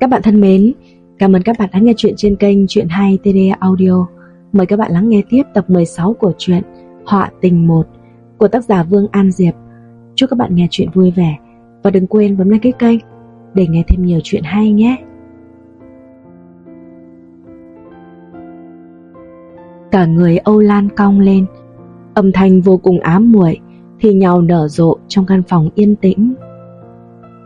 Các bạn thân mến, cảm ơn các bạn đã nghe chuyện trên kênh Chuyện Hay TD Audio. Mời các bạn lắng nghe tiếp tập 16 của truyện Họa tình 1 của tác giả Vương An Diệp. Chúc các bạn nghe chuyện vui vẻ và đừng quên bấm like kênh để nghe thêm nhiều chuyện hay nhé. Cả người Âu Lan cong lên, âm thanh vô cùng ám muội thì nhau nở rộ trong căn phòng yên tĩnh.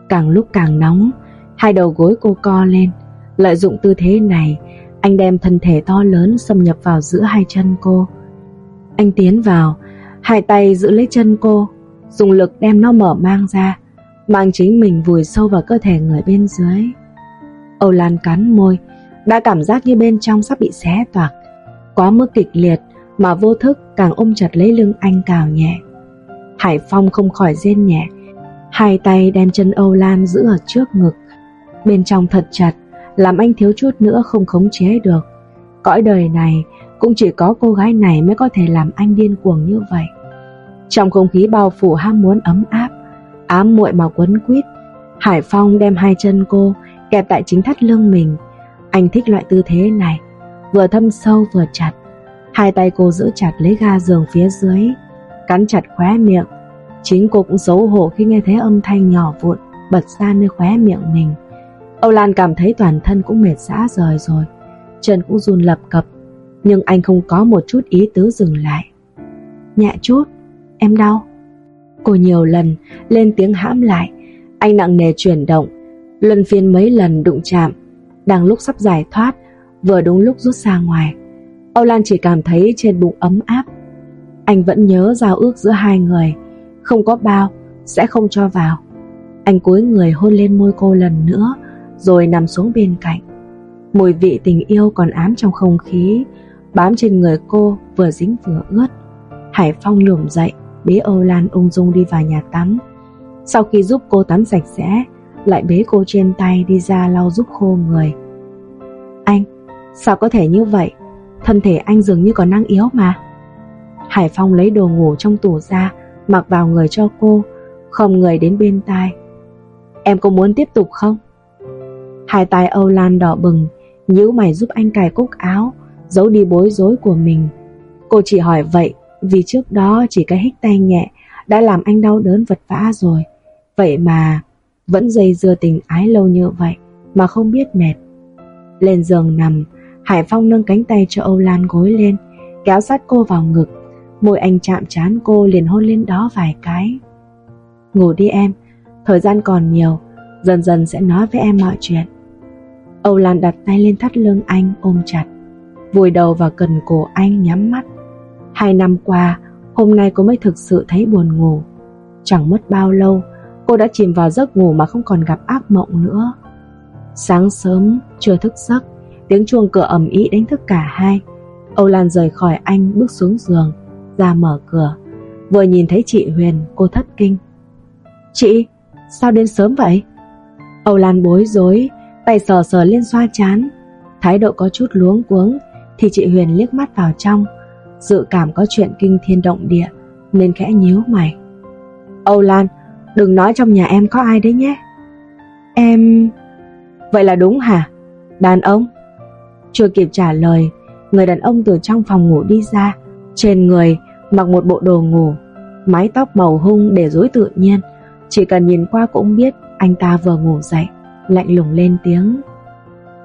Càng lúc càng nóng, hai đầu gối cô co lên, lợi dụng tư thế này, anh đem thân thể to lớn xâm nhập vào giữa hai chân cô. Anh tiến vào, hai tay giữ lấy chân cô, dùng lực đem nó mở mang ra, mang chính mình vùi sâu vào cơ thể người bên dưới. Âu Lan cắn môi, đã cảm giác như bên trong sắp bị xé toạc. Quá mức kịch liệt mà vô thức càng ôm chặt lấy lưng anh cào nhẹ. Hải Phong không khỏi rên nhẹ, hai tay đem chân Âu Lan giữ ở trước ngực. Bên trong thật chặt, làm anh thiếu chút nữa không khống chế được. Cõi đời này cũng chỉ có cô gái này mới có thể làm anh điên cuồng như vậy. Trong không khí bao phủ ham muốn ấm áp, ám muội mà quấn quýt, Hải Phong đem hai chân cô kẹp tại chính thắt lưng mình. Anh thích loại tư thế này, vừa thâm sâu vừa chặt. Hai tay cô giữ chặt lấy ga giường phía dưới, cắn chặt khóe miệng. Chính cô cũng xấu hổ khi nghe thấy âm thanh nhỏ vụn bật ra nơi khóe miệng mình. Âu Lan cảm thấy toàn thân cũng mệt xã rời rồi, chân cũng run lập cập, nhưng anh không có một chút ý tứ dừng lại. Nhẹ chút, em đau. Cô nhiều lần lên tiếng hãm lại, anh nặng nề chuyển động, luân phiên mấy lần đụng chạm, đang lúc sắp giải thoát, vừa đúng lúc rút ra ngoài. Âu Lan chỉ cảm thấy trên bụng ấm áp. Anh vẫn nhớ giao ước giữa hai người, không có bao, sẽ không cho vào. Anh cúi người hôn lên môi cô lần nữa, rồi nằm xuống bên cạnh. Mùi vị tình yêu còn ám trong không khí, bám trên người cô vừa dính vừa ướt. Hải Phong lườm dậy, bế Âu Lan ung dung đi vào nhà tắm. Sau khi giúp cô tắm sạch sẽ, lại bế cô trên tay đi ra lau giúp khô người. Anh, sao có thể như vậy? Thân thể anh dường như còn năng yếu mà. Hải Phong lấy đồ ngủ trong tủ ra, mặc vào người cho cô, không người đến bên tai. Em có muốn tiếp tục không? Hai tay Âu Lan đỏ bừng, nhíu mày giúp anh cài cúc áo, giấu đi bối rối của mình. Cô chỉ hỏi vậy vì trước đó chỉ cái hít tay nhẹ đã làm anh đau đớn vật vã rồi. Vậy mà vẫn dây dưa tình ái lâu như vậy mà không biết mệt. Lên giường nằm, Hải Phong nâng cánh tay cho Âu Lan gối lên, kéo sát cô vào ngực. Môi anh chạm chán cô liền hôn lên đó vài cái. Ngủ đi em, thời gian còn nhiều, dần dần sẽ nói với em mọi chuyện. Âu Lan đặt tay lên thắt lưng anh ôm chặt, vùi đầu vào cần cổ anh nhắm mắt. Hai năm qua, hôm nay cô mới thực sự thấy buồn ngủ. Chẳng mất bao lâu, cô đã chìm vào giấc ngủ mà không còn gặp ác mộng nữa. Sáng sớm, chưa thức giấc, tiếng chuông cửa ầm ĩ đánh thức cả hai. Âu Lan rời khỏi anh bước xuống giường, ra mở cửa. Vừa nhìn thấy chị Huyền, cô thất kinh. Chị, sao đến sớm vậy? Âu Lan bối rối, tay sờ sờ lên xoa chán. Thái độ có chút luống cuống, thì chị Huyền liếc mắt vào trong, dự cảm có chuyện kinh thiên động địa, nên khẽ nhíu mày. Âu Lan, đừng nói trong nhà em có ai đấy nhé. Em... Vậy là đúng hả? Đàn ông? Chưa kịp trả lời, người đàn ông từ trong phòng ngủ đi ra, trên người mặc một bộ đồ ngủ, mái tóc màu hung để rối tự nhiên, chỉ cần nhìn qua cũng biết anh ta vừa ngủ dậy, lạnh lùng lên tiếng.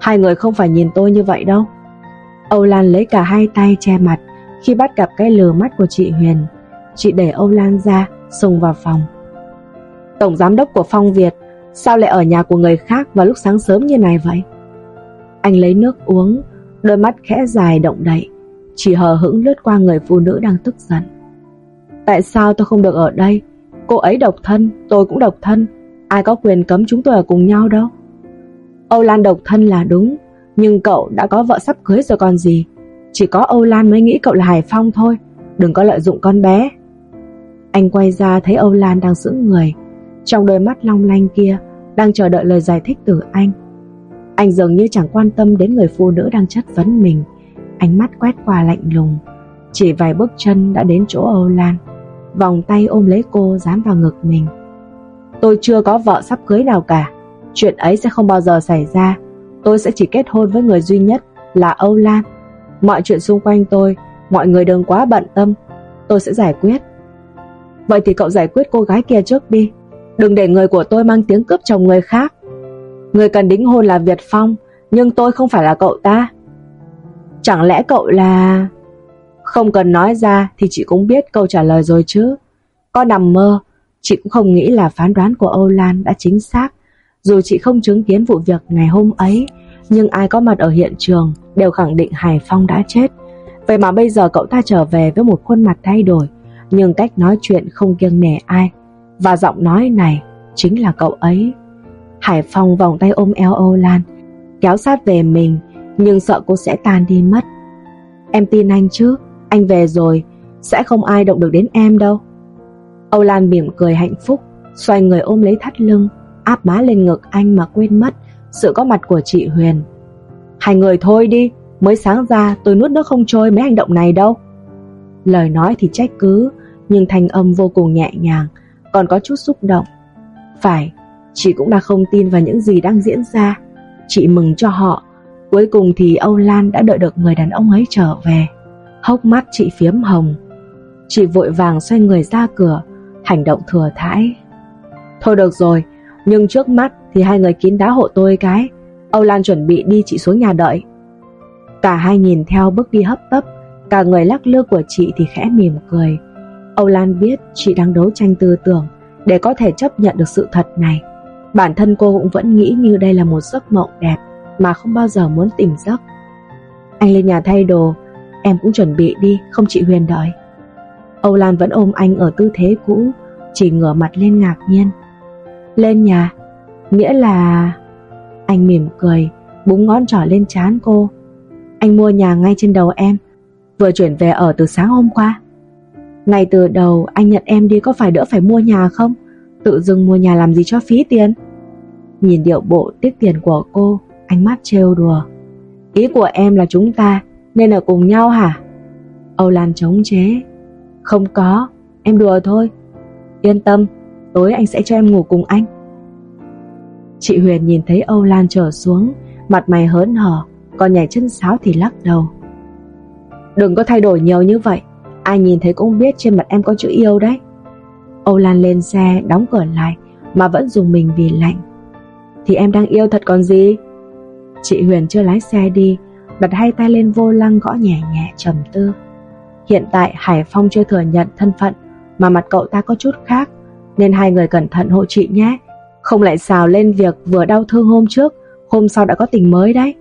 Hai người không phải nhìn tôi như vậy đâu. Âu Lan lấy cả hai tay che mặt khi bắt gặp cái lừa mắt của chị Huyền. Chị đẩy Âu Lan ra, xông vào phòng. Tổng giám đốc của Phong Việt, sao lại ở nhà của người khác vào lúc sáng sớm như này vậy? Anh lấy nước uống, đôi mắt khẽ dài động đậy, chỉ hờ hững lướt qua người phụ nữ đang tức giận. Tại sao tôi không được ở đây? Cô ấy độc thân, tôi cũng độc thân. Ai có quyền cấm chúng tôi ở cùng nhau đâu. Âu Lan độc thân là đúng, nhưng cậu đã có vợ sắp cưới rồi còn gì. Chỉ có Âu Lan mới nghĩ cậu là Hải Phong thôi, đừng có lợi dụng con bé. Anh quay ra thấy Âu Lan đang giữ người, trong đôi mắt long lanh kia đang chờ đợi lời giải thích từ anh. Anh dường như chẳng quan tâm đến người phụ nữ đang chất vấn mình, ánh mắt quét qua lạnh lùng. Chỉ vài bước chân đã đến chỗ Âu Lan, vòng tay ôm lấy cô dán vào ngực mình. Tôi chưa có vợ sắp cưới nào cả, Chuyện ấy sẽ không bao giờ xảy ra. Tôi sẽ chỉ kết hôn với người duy nhất Là Âu Lan. Mọi chuyện xung quanh tôi Mọi người đừng quá bận tâm. Tôi sẽ giải quyết. Vậy thì cậu giải quyết cô gái kia trước đi. Đừng để người của tôi mang tiếng cướp chồng người khác. Người cần đính hôn là Việt Phong Nhưng tôi không phải là cậu ta. Chẳng lẽ cậu là... Không cần nói ra thì chị cũng biết câu trả lời rồi chứ. Có nằm mơ Chị cũng không nghĩ là phán đoán của Âu Lan đã chính xác. Dù chị không chứng kiến vụ việc ngày hôm ấy, Nhưng ai có mặt ở hiện trường Đều khẳng định Hải Phong đã chết. Vậy mà bây giờ cậu ta trở về với một khuôn mặt thay đổi, Nhưng cách nói chuyện không kiêng nể ai. Và giọng nói này Chính là cậu ấy. Hải Phong vòng tay ôm eo Âu Lan, Kéo sát về mình, Nhưng sợ cô sẽ tan đi mất. Em tin anh chứ, Anh về rồi, Sẽ không ai động được đến em đâu. Âu Lan mỉm cười hạnh phúc, Xoay người ôm lấy thắt lưng, Áp má lên ngực anh mà quên mất Sự có mặt của chị Huyền. Hai người thôi đi, Mới sáng ra tôi nuốt nước không trôi mấy hành động này đâu. Lời nói thì trách cứ, Nhưng thanh âm vô cùng nhẹ nhàng, Còn có chút xúc động. Phải, Chị cũng đã không tin vào những gì đang diễn ra. Chị mừng cho họ, Cuối cùng thì Âu Lan đã đợi được người đàn ông ấy trở về. Hốc mắt chị phiếm hồng. Chị vội vàng xoay người ra cửa Hành động thừa thãi. Thôi được rồi, Nhưng trước mắt thì hai người kín đáo hộ tôi cái. Âu Lan chuẩn bị đi chị xuống nhà đợi. Cả hai nhìn theo bước đi hấp tấp, Cả người lắc lư của chị thì khẽ mỉm cười. Âu Lan biết chị đang đấu tranh tư tưởng Để có thể chấp nhận được sự thật này. Bản thân cô cũng vẫn nghĩ như đây là một giấc mộng đẹp Mà không bao giờ muốn tỉnh giấc. Anh lên nhà thay đồ, Em cũng chuẩn bị đi, Không chị Huyền đợi. Âu Lan vẫn ôm anh ở tư thế cũ, Chỉ ngửa mặt lên ngạc nhiên. Lên nhà, Nghĩa là, Anh mỉm cười, Búng ngón trỏ lên chán cô. Anh mua nhà ngay trên đầu em, Vừa chuyển về ở từ sáng hôm qua. Ngày từ đầu, anh nhận em đi có phải đỡ phải mua nhà không? Tự dưng mua nhà làm gì cho phí tiền? Nhìn điệu bộ tiếc tiền của cô, Ánh mắt trêu đùa. Ý của em là chúng ta, Nên ở cùng nhau hả? Âu Lan chống chế. Không có, em đùa thôi. Yên tâm, tối anh sẽ cho em ngủ cùng anh. Chị Huyền nhìn thấy Âu Lan trở xuống, Mặt mày hớn hở, Còn nhảy chân sáo thì lắc đầu. Đừng có thay đổi nhiều như vậy, Ai nhìn thấy cũng biết trên mặt em có chữ yêu đấy. Âu Lan lên xe, đóng cửa lại, Mà vẫn dùng mình vì lạnh. Thì em đang yêu thật còn gì? Chị Huyền chưa lái xe đi, Đặt hai tay lên vô lăng gõ nhẹ nhẹ trầm tư. Hiện tại Hải Phong chưa thừa nhận thân phận Mà mặt cậu ta có chút khác Nên hai người cẩn thận hộ chị nhé Không lại xào lên việc vừa đau thương hôm trước Hôm sau đã có tình mới đấy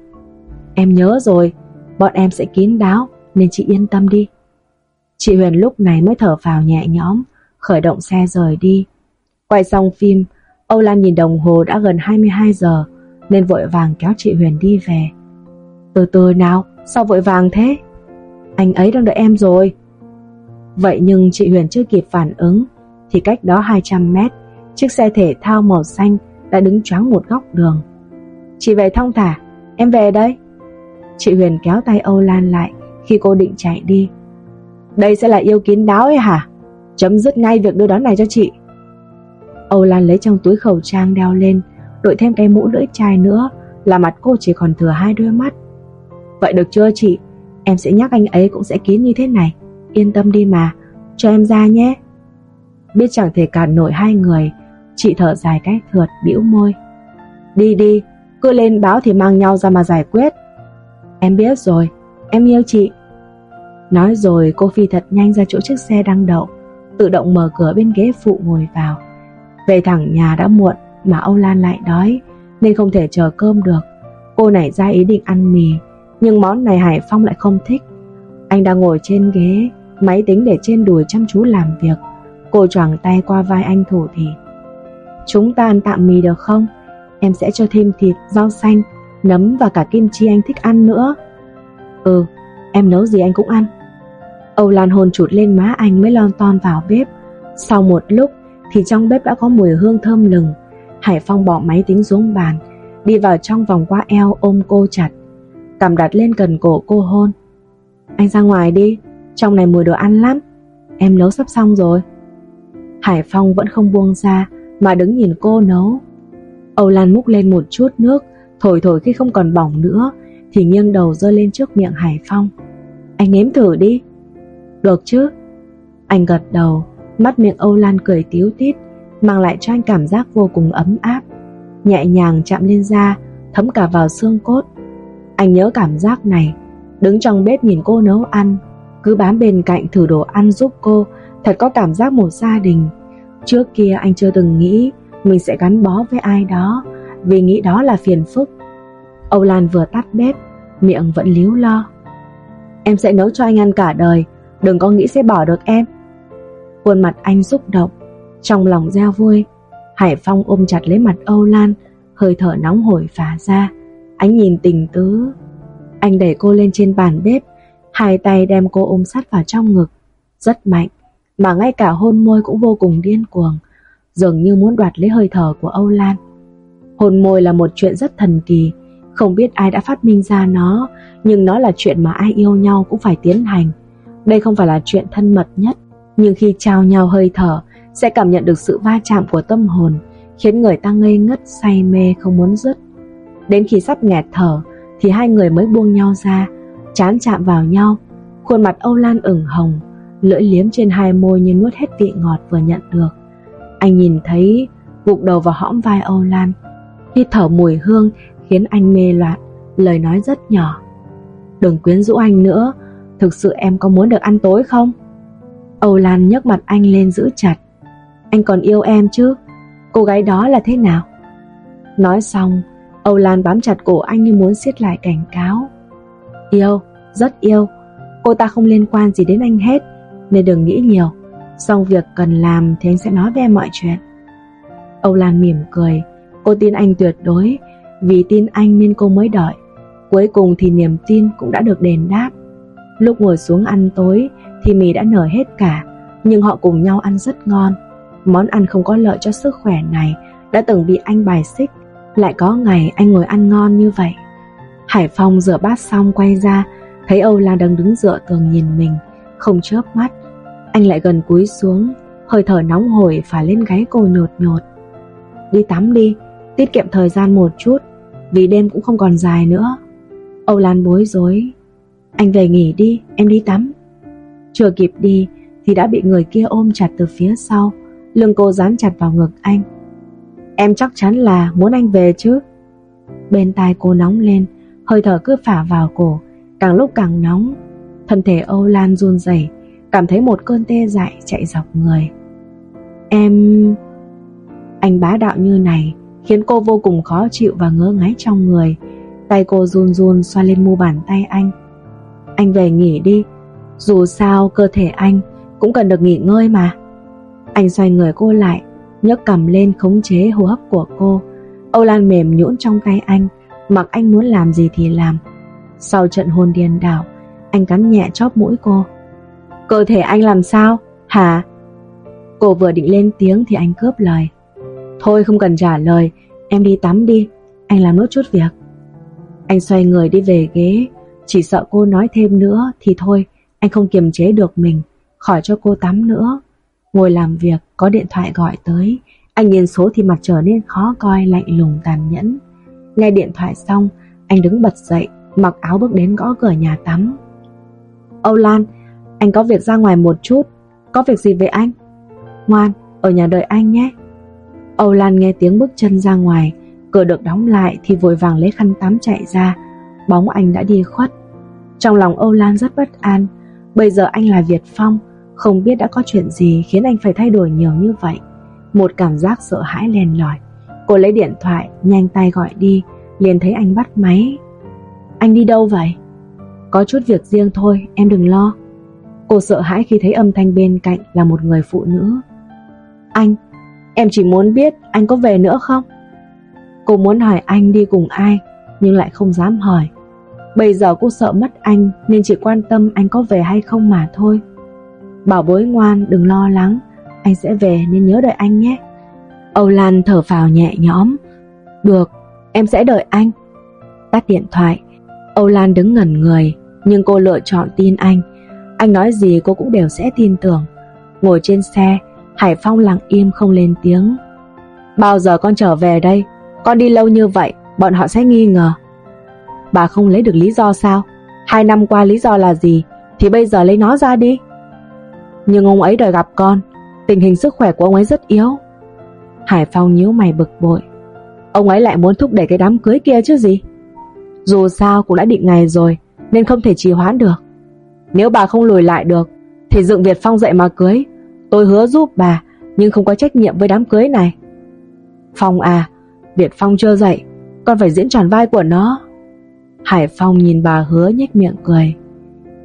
Em nhớ rồi Bọn em sẽ kín đáo Nên chị yên tâm đi Chị Huyền lúc này mới thở phào nhẹ nhõm khởi động xe rời đi. Quay xong phim, Âu Lan nhìn đồng hồ đã gần 22 giờ nên vội vàng kéo chị Huyền đi về. Từ từ nào, sao vội vàng thế? Anh ấy đang đợi em rồi. Vậy nhưng chị Huyền chưa kịp phản ứng thì cách đó 200 mét, chiếc xe thể thao màu xanh đã đứng choáng một góc đường. Chị về thong thả, em về đây. Chị Huyền kéo tay Âu Lan lại khi cô định chạy đi. Đây sẽ là yêu kín đáo ấy hả? Chấm dứt ngay việc đưa đón này cho chị Âu Lan lấy trong túi khẩu trang đeo lên Đội thêm cái mũ lưỡi chai nữa Là mặt cô chỉ còn thừa hai đôi mắt Vậy được chưa chị Em sẽ nhắc anh ấy cũng sẽ kín như thế này. Yên tâm đi mà. Cho em ra nhé. Biết chẳng thể cản nổi hai người. Chị thở dài cái thượt, bĩu môi. Đi đi. Cứ lên báo thì mang nhau ra mà giải quyết. Em biết rồi. Em yêu chị. Nói rồi, cô phi thật nhanh ra chỗ chiếc xe đang đậu. Tự động mở cửa bên ghế phụ ngồi vào. Về thẳng nhà đã muộn mà Âu Lan lại đói, nên không thể chờ cơm được. Cô nảy ra ý định ăn mì nhưng món này Hải Phong lại không thích. Anh đang ngồi trên ghế, máy tính để trên đùi chăm chú làm việc. Cô choàng tay qua vai anh thủ thì Chúng ta ăn tạm mì được không? Em sẽ cho thêm thịt, rau xanh, nấm và cả kim chi anh thích ăn nữa. Ừ, em nấu gì anh cũng ăn. Âu Lan hồn chụt lên má anh mới lon ton vào bếp. Sau một lúc thì trong bếp đã có mùi hương thơm lừng. Hải Phong bỏ máy tính xuống bàn, đi vào trong vòng qua eo ôm cô chặt. Cầm đặt lên cần cổ cô hôn. Anh ra ngoài đi, trong này mùi đồ ăn lắm. Em nấu sắp xong rồi. Hải Phong vẫn không buông ra mà đứng nhìn cô nấu. Âu Lan múc lên một chút nước, thổi thổi khi không còn bỏng nữa, thì nghiêng đầu rơi lên trước miệng Hải Phong. Anh nếm thử đi. Được chứ? Anh gật đầu, mắt miệng Âu Lan cười tiếu tít, mang lại cho anh cảm giác vô cùng ấm áp. Nhẹ nhàng chạm lên da, thấm cả vào xương cốt. Anh nhớ cảm giác này, đứng trong bếp nhìn cô nấu ăn, cứ bám bên cạnh thử đồ ăn giúp cô, thật có cảm giác một gia đình. Trước kia anh chưa từng nghĩ mình sẽ gắn bó với ai đó, vì nghĩ đó là phiền phức. Âu Lan vừa tắt bếp, miệng vẫn líu lo. Em sẽ nấu cho anh ăn cả đời, đừng có nghĩ sẽ bỏ được em. Khuôn mặt anh xúc động, trong lòng gieo vui. Hải Phong ôm chặt lấy mặt Âu Lan, hơi thở nóng hổi phả ra. Anh nhìn tình tứ. Anh đẩy cô lên trên bàn bếp, hai tay đem cô ôm sát vào trong ngực. Rất mạnh, mà ngay cả hôn môi cũng vô cùng điên cuồng, dường như muốn đoạt lấy hơi thở của Âu Lan. Hôn môi là một chuyện rất thần kỳ, không biết ai đã phát minh ra nó, nhưng nó là chuyện mà ai yêu nhau cũng phải tiến hành. Đây không phải là chuyện thân mật nhất, nhưng khi trao nhau hơi thở, sẽ cảm nhận được sự va chạm của tâm hồn, khiến người ta ngây ngất say mê không muốn dứt. Đến khi sắp nghẹt thở, thì hai người mới buông nhau ra, chán chạm vào nhau. Khuôn mặt Âu Lan ửng hồng, lưỡi liếm trên hai môi như nuốt hết vị ngọt vừa nhận được. Anh nhìn thấy, gục đầu vào hõm vai Âu Lan, hít thở mùi hương khiến anh mê loạn, lời nói rất nhỏ. Đừng quyến rũ anh nữa, thực sự em có muốn được ăn tối không? Âu Lan nhấc mặt anh lên giữ chặt. Anh còn yêu em chứ? Cô gái đó là thế nào? Nói xong, Âu Lan bám chặt cổ anh như muốn siết lại cảnh cáo. Yêu, rất yêu. Cô ta không liên quan gì đến anh hết, nên đừng nghĩ nhiều. Xong việc cần làm thì anh sẽ nói với em mọi chuyện. Âu Lan mỉm cười, cô tin anh tuyệt đối, vì tin anh nên cô mới đợi. Cuối cùng thì niềm tin cũng đã được đền đáp. Lúc ngồi xuống ăn tối thì mì đã nở hết cả, nhưng họ cùng nhau ăn rất ngon. Món ăn không có lợi cho sức khỏe này đã từng bị anh bài xích, lại có ngày anh ngồi ăn ngon như vậy. Hải Phong rửa bát xong quay ra, thấy Âu Lan đang đứng dựa tường nhìn mình, không chớp mắt. Anh lại gần cúi xuống, hơi thở nóng hổi phả lên gáy cô nhột nhột. Đi tắm đi, tiết kiệm thời gian một chút, vì đêm cũng không còn dài nữa. Âu Lan bối rối. Anh về nghỉ đi, em đi tắm. Chưa kịp đi thì đã bị người kia ôm chặt từ phía sau, lưng cô dán chặt vào ngực anh. Em chắc chắn là muốn anh về chứ. Bên tai cô nóng lên, hơi thở cứ phả vào cổ, càng lúc càng nóng. Thân thể Âu Lan run rẩy, cảm thấy một cơn tê dại chạy dọc người. Em... Anh bá đạo như này khiến cô vô cùng khó chịu và ngỡ ngáy trong người. Tay cô run run xoa lên mu bàn tay anh. Anh về nghỉ đi, dù sao cơ thể anh cũng cần được nghỉ ngơi mà. Anh xoay người cô lại, nhấc cầm lên khống chế hô hấp của cô. Âu Lan mềm nhũn trong tay anh, mặc anh muốn làm gì thì làm. Sau trận hôn điên đảo, anh cắn nhẹ chóp mũi cô. Cơ thể anh làm sao? Hả? Cô vừa định lên tiếng thì anh cướp lời. Thôi không cần trả lời, em đi tắm đi, anh làm nốt chút việc. Anh xoay người đi về ghế, chỉ sợ cô nói thêm nữa thì thôi, anh không kiềm chế được mình, khỏi cho cô tắm nữa. Ngồi làm việc, có điện thoại gọi tới, anh nhìn số thì mặt trở nên khó coi, lạnh lùng tàn nhẫn. Nghe điện thoại xong, anh đứng bật dậy, mặc áo bước đến gõ cửa nhà tắm. Âu Lan, anh có việc ra ngoài một chút, có việc gì với anh? Ngoan, ở nhà đợi anh nhé. Âu Lan nghe tiếng bước chân ra ngoài, cửa được đóng lại thì vội vàng lấy khăn tắm chạy ra, bóng anh đã đi khuất. Trong lòng Âu Lan rất bất an, bây giờ anh là Việt Phong, không biết đã có chuyện gì khiến anh phải thay đổi nhiều như vậy. Một cảm giác sợ hãi len lỏi. Cô lấy điện thoại, nhanh tay gọi đi, liền thấy anh bắt máy. Anh đi đâu vậy? Có chút việc riêng thôi, em đừng lo. Cô sợ hãi khi thấy âm thanh bên cạnh là một người phụ nữ. Anh, em chỉ muốn biết anh có về nữa không? Cô muốn hỏi anh đi cùng ai, nhưng lại không dám hỏi. Bây giờ cô sợ mất anh nên chỉ quan tâm anh có về hay không mà thôi. Bảo bối ngoan đừng lo lắng, anh sẽ về nên nhớ đợi anh nhé. Âu Lan thở phào nhẹ nhõm. Được, em sẽ đợi anh. Tắt điện thoại, Âu Lan đứng ngẩn người, nhưng cô lựa chọn tin anh. Anh nói gì cô cũng đều sẽ tin tưởng. Ngồi trên xe, Hải Phong lặng im không lên tiếng. Bao giờ con trở về đây? Con đi lâu như vậy Bọn họ sẽ nghi ngờ Bà không lấy được lý do sao Hai năm qua lý do là gì Thì bây giờ lấy nó ra đi nhưng ông ấy đòi gặp con. Tình hình sức khỏe của ông ấy rất yếu. Hải Phong nhíu mày bực bội. Ông ấy lại muốn thúc đẩy cái đám cưới kia chứ gì? Dù sao cũng đã định ngày rồi, Nên không thể trì hoãn được. Nếu bà không lùi lại được, Thì dựng Việt Phong dậy mà cưới. Tôi hứa giúp bà, Nhưng không có trách nhiệm với đám cưới này. Phong à Việt Phong chưa dậy. Con phải diễn tròn vai của nó. Hải Phong nhìn bà hứa nhếch miệng cười.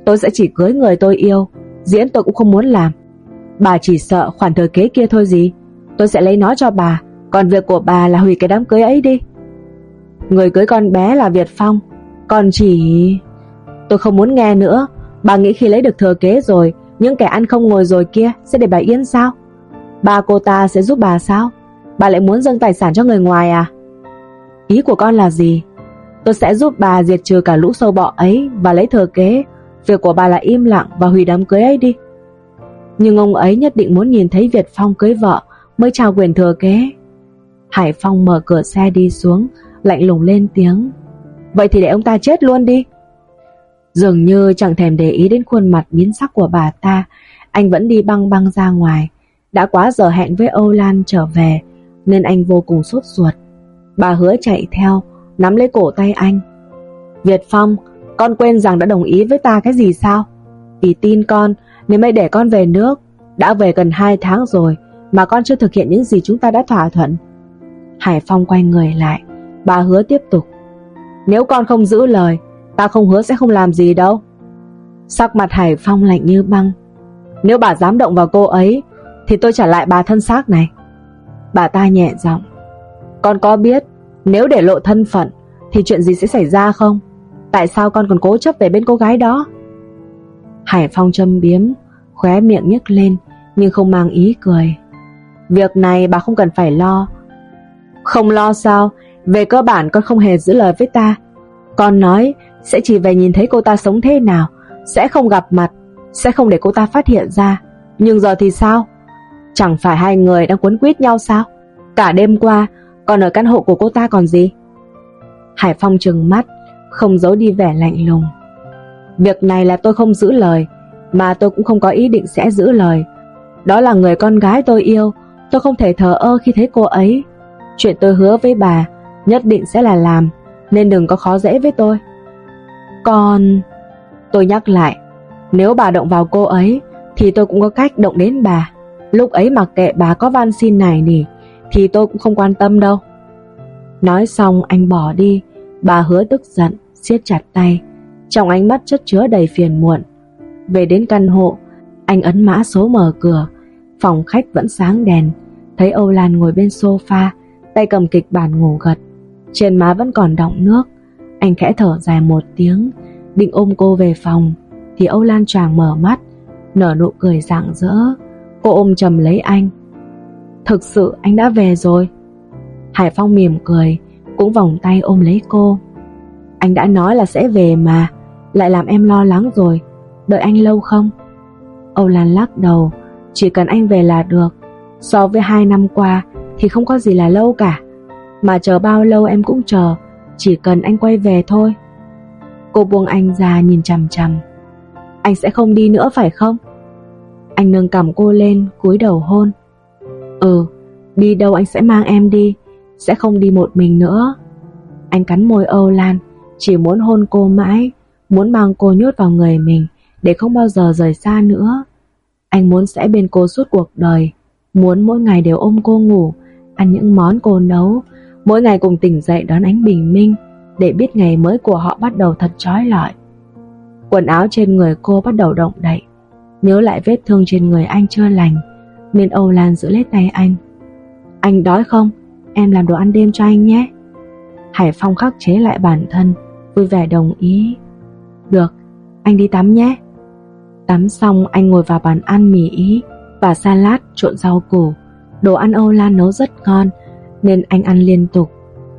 Tôi sẽ chỉ cưới người tôi yêu Diễn tôi cũng không muốn làm. Bà chỉ sợ khoản thừa kế kia thôi gì. Tôi sẽ lấy nó cho bà. Còn việc của bà là hủy cái đám cưới ấy đi. Người cưới con bé là Việt Phong. Còn chỉ... Tôi không muốn nghe nữa. Bà nghĩ khi lấy được thừa kế rồi, Những kẻ ăn không ngồi rồi kia Sẽ để bà yên sao? Bà cô ta sẽ giúp bà sao? Bà lại muốn dâng tài sản cho người ngoài à? Ý của con là gì? Tôi sẽ giúp bà diệt trừ cả lũ sâu bọ ấy Và lấy thừa kế. Việc của bà là im lặng và hủy đám cưới ấy đi. Nhưng ông ấy nhất định muốn nhìn thấy Việt Phong cưới vợ, Mới trao quyền thừa kế. Hải Phong mở cửa xe đi xuống, Lạnh lùng lên tiếng. Vậy thì để ông ta chết luôn đi. Dường như chẳng thèm để ý đến khuôn mặt biến sắc của bà ta, Anh vẫn đi băng băng ra ngoài. Đã quá giờ hẹn với Âu Lan trở về, Nên anh vô cùng sốt ruột. Bà hứa chạy theo, Nắm lấy cổ tay anh. Việt Phong con quên rằng đã đồng ý với ta cái gì sao? Vì tin con Nên mới để con về nước, Đã về gần 2 tháng rồi, Mà con chưa thực hiện những gì chúng ta đã thỏa thuận. Hải Phong quay người lại, Bà hứa tiếp tục. Nếu con không giữ lời, Ta không hứa sẽ không làm gì đâu. Sắc mặt Hải Phong lạnh như băng. Nếu bà dám động vào cô ấy, Thì tôi trả lại bà thân xác này. Bà ta nhẹ giọng. Con có biết, Nếu để lộ thân phận, Thì chuyện gì sẽ xảy ra không? Tại sao con còn cố chấp về bên cô gái đó? Hải Phong châm biếm, Khóe miệng nhếch lên, Nhưng không mang ý cười. Việc này bà không cần phải lo. Không lo sao? Về cơ bản con không hề giữ lời với ta. Con nói, sẽ chỉ về nhìn thấy cô ta sống thế nào, Sẽ không gặp mặt, Sẽ không để cô ta phát hiện ra. Nhưng giờ thì sao? Chẳng phải hai người đang cuốn quýt nhau sao? Cả đêm qua Còn ở căn hộ của cô ta còn gì? Hải Phong trừng mắt không giấu đi vẻ lạnh lùng. Việc này là tôi không giữ lời, Mà tôi cũng không có ý định sẽ giữ lời. Đó là người con gái tôi yêu, Tôi không thể thờ ơ khi thấy cô ấy. Chuyện tôi hứa với bà Nhất định sẽ là làm, Nên đừng có khó dễ với tôi. Còn... Tôi nhắc lại, Nếu bà động vào cô ấy, Thì tôi cũng có cách động đến bà. Lúc ấy mặc kệ bà có van xin này nỉ, Thì tôi cũng không quan tâm đâu. Nói xong anh bỏ đi. Bà hứa tức giận, siết chặt tay. Trong ánh mắt chất chứa đầy phiền muộn. Về đến căn hộ, Anh ấn mã số mở cửa. Phòng khách vẫn sáng đèn. Thấy Âu Lan ngồi bên sofa, Tay cầm kịch bản ngủ gật. Trên má vẫn còn đọng nước. Anh khẽ thở dài một tiếng, Định ôm cô về phòng, Thì Âu Lan choàng mở mắt, Nở nụ cười rạng rỡ. Cô ôm chầm lấy anh. Thực sự anh đã về rồi. Hải Phong mỉm cười cũng vòng tay ôm lấy cô. Anh đã nói là sẽ về mà, Lại làm em lo lắng rồi. Đợi anh lâu không? Âu Lan lắc đầu. Chỉ cần anh về là được. So với hai năm qua Thì không có gì là lâu cả. Mà chờ bao lâu em cũng chờ. Chỉ cần anh quay về thôi. Cô buông anh ra nhìn chằm chằm. Anh sẽ không đi nữa phải không? Anh nâng cầm cô lên, cúi đầu hôn. Ừ Đi đâu anh sẽ mang em đi. Sẽ không đi một mình nữa. Anh cắn môi Âu Lan, Chỉ muốn hôn cô mãi, Muốn mang cô nhốt vào người mình Để không bao giờ rời xa nữa. Anh muốn sẽ bên cô suốt cuộc đời, Muốn mỗi ngày đều ôm cô ngủ, Ăn những món cô nấu, Mỗi ngày cùng tỉnh dậy đón ánh bình minh Để biết ngày mới của họ bắt đầu thật trói lọi. Quần áo trên người cô bắt đầu động đậy, Nhớ lại vết thương trên người anh chưa lành, Nên Âu Lan giữ lấy tay anh. Anh đói không? Em làm đồ ăn đêm cho anh nhé Hải Phong khắc chế lại bản thân Vui vẻ đồng ý Được, anh đi tắm nhé Tắm xong anh ngồi vào bàn ăn mì ý và salad trộn rau củ. Đồ ăn Âu Lan nấu rất ngon nên anh ăn liên tục.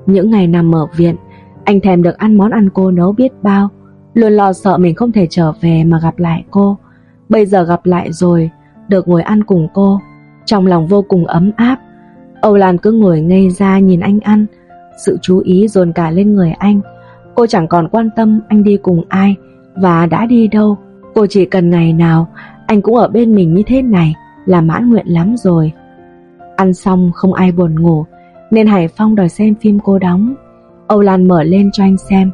Những ngày nằm ở viện, anh thèm được ăn món ăn cô nấu biết bao, luôn lo sợ mình không thể trở về mà gặp lại cô. Bây giờ gặp lại rồi, được ngồi ăn cùng cô, trong lòng vô cùng ấm áp. Âu Lan cứ ngồi ngây ra nhìn anh ăn, Sự chú ý dồn cả lên người anh. Cô chẳng còn quan tâm anh đi cùng ai Và đã đi đâu. Cô chỉ cần ngày nào Anh cũng ở bên mình như thế này Là mãn nguyện lắm rồi. Ăn xong không ai buồn ngủ Nên Hải Phong đòi xem phim cô đóng. Âu Lan mở lên cho anh xem.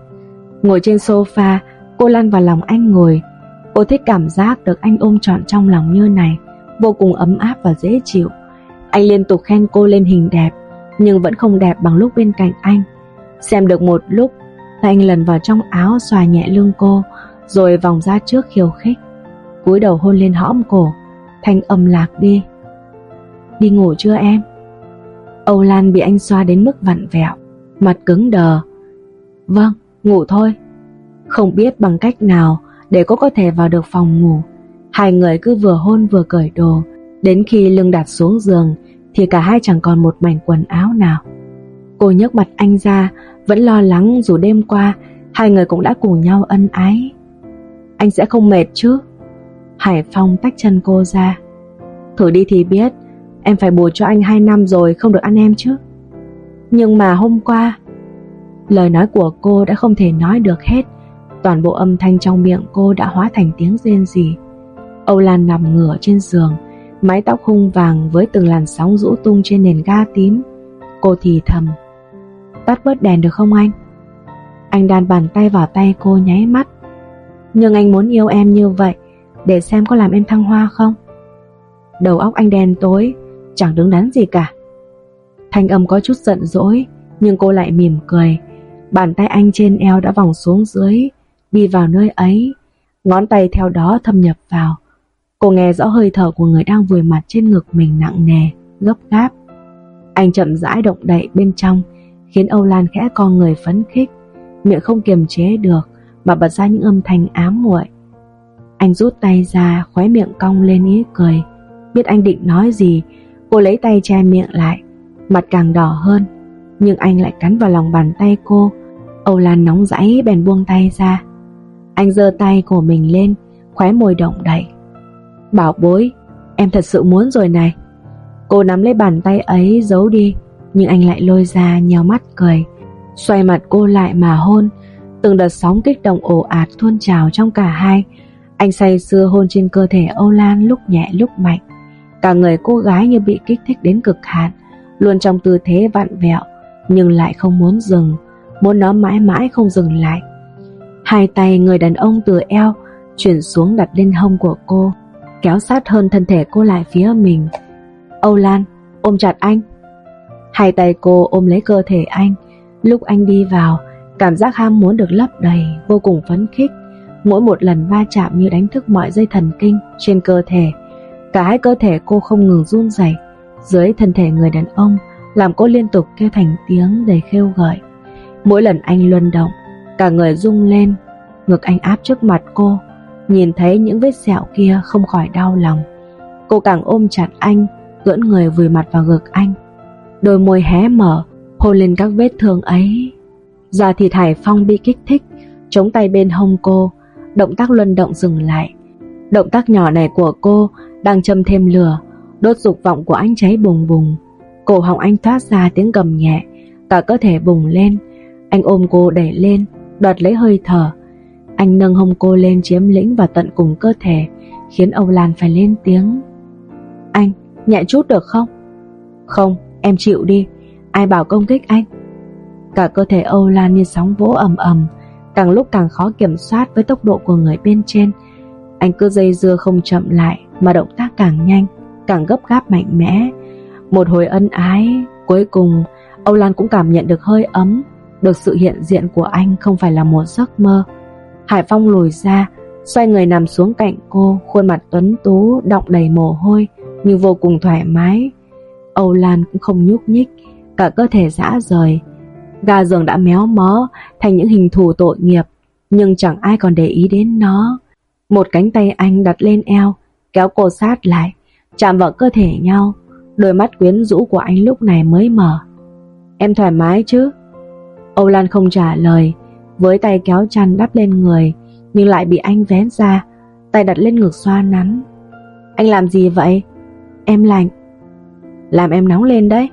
Ngồi trên sofa Cô lăn vào lòng anh ngồi. Cô thích cảm giác được anh ôm trọn trong lòng như này Vô cùng ấm áp và dễ chịu. Anh liên tục khen cô lên hình đẹp Nhưng vẫn không đẹp bằng lúc bên cạnh anh. Xem được một lúc Anh lần vào trong áo xòa nhẹ lưng cô Rồi vòng ra trước khiêu khích. Cúi đầu hôn lên hõm cổ Thanh âm lạc đi. Đi ngủ chưa em? Âu Lan bị anh xoa đến mức vặn vẹo Mặt cứng đờ. Vâng, ngủ thôi. Không biết bằng cách nào Để cô có thể vào được phòng ngủ Hai người cứ vừa hôn vừa cởi đồ Đến khi lưng đặt xuống giường, Thì cả hai chẳng còn một mảnh quần áo nào. Cô nhấc mặt anh ra, Vẫn lo lắng dù đêm qua, Hai người cũng đã cùng nhau ân ái. Anh sẽ không mệt chứ? Hải Phong tách chân cô ra. Thử đi thì biết, Em phải bù cho anh 2 năm rồi không được ăn em chứ. Nhưng mà hôm qua, Lời nói của cô đã không thể nói được hết. Toàn bộ âm thanh trong miệng cô đã hóa thành tiếng rên rỉ. Âu Lan nằm ngửa trên giường Mái tóc hung vàng với từng làn sóng rũ tung trên nền ga tím. Cô thì thầm, Tắt bớt đèn được không anh? Anh đàn bàn tay vào tay cô nháy mắt. Nhưng anh muốn yêu em như vậy Để xem có làm em thăng hoa không? Đầu óc anh đen tối, Chẳng đứng đắn gì cả. Thanh âm có chút giận dỗi, Nhưng cô lại mỉm cười. Bàn tay anh trên eo đã vòng xuống dưới, Đi vào nơi ấy. Ngón tay theo đó thâm nhập vào. Cô nghe rõ hơi thở của người đang vùi mặt trên ngực mình nặng nề, gấp gáp. Anh chậm rãi động đậy bên trong, khiến Âu Lan khẽ con người phấn khích, miệng không kiềm chế được mà bật ra những âm thanh ám muội. Anh rút tay ra, khóe miệng cong lên ý cười. Biết anh định nói gì, cô lấy tay che miệng lại, mặt càng đỏ hơn. Nhưng anh lại cắn vào lòng bàn tay cô. Âu Lan nóng rãy bèn buông tay ra. Anh giơ tay của mình lên, khóe môi động đậy. Bảo bối, em thật sự muốn rồi này. Cô nắm lấy bàn tay ấy giấu đi, nhưng anh lại lôi ra nhéo mắt cười. Xoay mặt cô lại mà hôn, từng đợt sóng kích động ồ ạt tuôn trào trong cả hai. Anh say sưa hôn trên cơ thể Âu Lan lúc nhẹ lúc mạnh. Cả người cô gái như bị kích thích đến cực hạn, luôn trong tư thế vặn vẹo, nhưng lại không muốn dừng, muốn nó mãi mãi không dừng lại. Hai tay người đàn ông từ eo chuyển xuống đặt lên hông của cô kéo sát hơn thân thể cô lại phía mình. Âu Lan, ôm chặt anh. Hai tay cô ôm lấy cơ thể anh. Lúc anh đi vào, cảm giác ham muốn được lấp đầy, vô cùng phấn khích. Mỗi một lần va chạm như đánh thức mọi dây thần kinh trên cơ thể. Cả hai cơ thể cô không ngừng run rẩy dưới thân thể người đàn ông, làm cô liên tục kêu thành tiếng đầy khêu gợi. Mỗi lần anh luân động, cả người rung lên, ngực anh áp trước mặt cô, Nhìn thấy những vết sẹo kia không khỏi đau lòng. Cô càng ôm chặt anh Gỡn người vùi mặt vào ngực anh. Đôi môi hé mở, Hôn lên các vết thương ấy. Da thịt Hải Phong bị kích thích, Chống tay bên hông cô, Động tác luân động dừng lại. Động tác nhỏ này của cô Đang châm thêm lửa, Đốt dục vọng của anh cháy bùng bùng. Cổ họng anh thoát ra tiếng gầm nhẹ, Cả cơ thể bùng lên. Anh ôm cô đẩy lên, Đoạt lấy hơi thở anh nâng hông cô lên chiếm lĩnh và tận cùng cơ thể, khiến Âu Lan phải lên tiếng. Anh, nhẹ chút được không? Không, em chịu đi, ai bảo công kích anh? Cả cơ thể Âu Lan như sóng vỗ ầm ầm, càng lúc càng khó kiểm soát với tốc độ của người bên trên. Anh cứ dây dưa không chậm lại mà động tác càng nhanh, càng gấp gáp mạnh mẽ. Một hồi ân ái, cuối cùng Âu Lan cũng cảm nhận được hơi ấm, được sự hiện diện của anh không phải là một giấc mơ. Hải Phong lùi ra, xoay người nằm xuống cạnh cô, khuôn mặt tuấn tú, đọng đầy mồ hôi, nhưng vô cùng thoải mái. Âu Lan cũng không nhúc nhích, cả cơ thể dã rời. Gà giường đã méo mó thành những hình thù tội nghiệp, nhưng chẳng ai còn để ý đến nó. Một cánh tay anh đặt lên eo, kéo cô sát lại, chạm vào cơ thể nhau. Đôi mắt quyến rũ của anh lúc này mới mở. Em thoải mái chứ? Âu Lan không trả lời, với tay kéo chăn đắp lên người nhưng lại bị anh vén ra, tay đặt lên ngực xoa nắn. Anh làm gì vậy? Em lạnh. Làm em nóng lên đấy.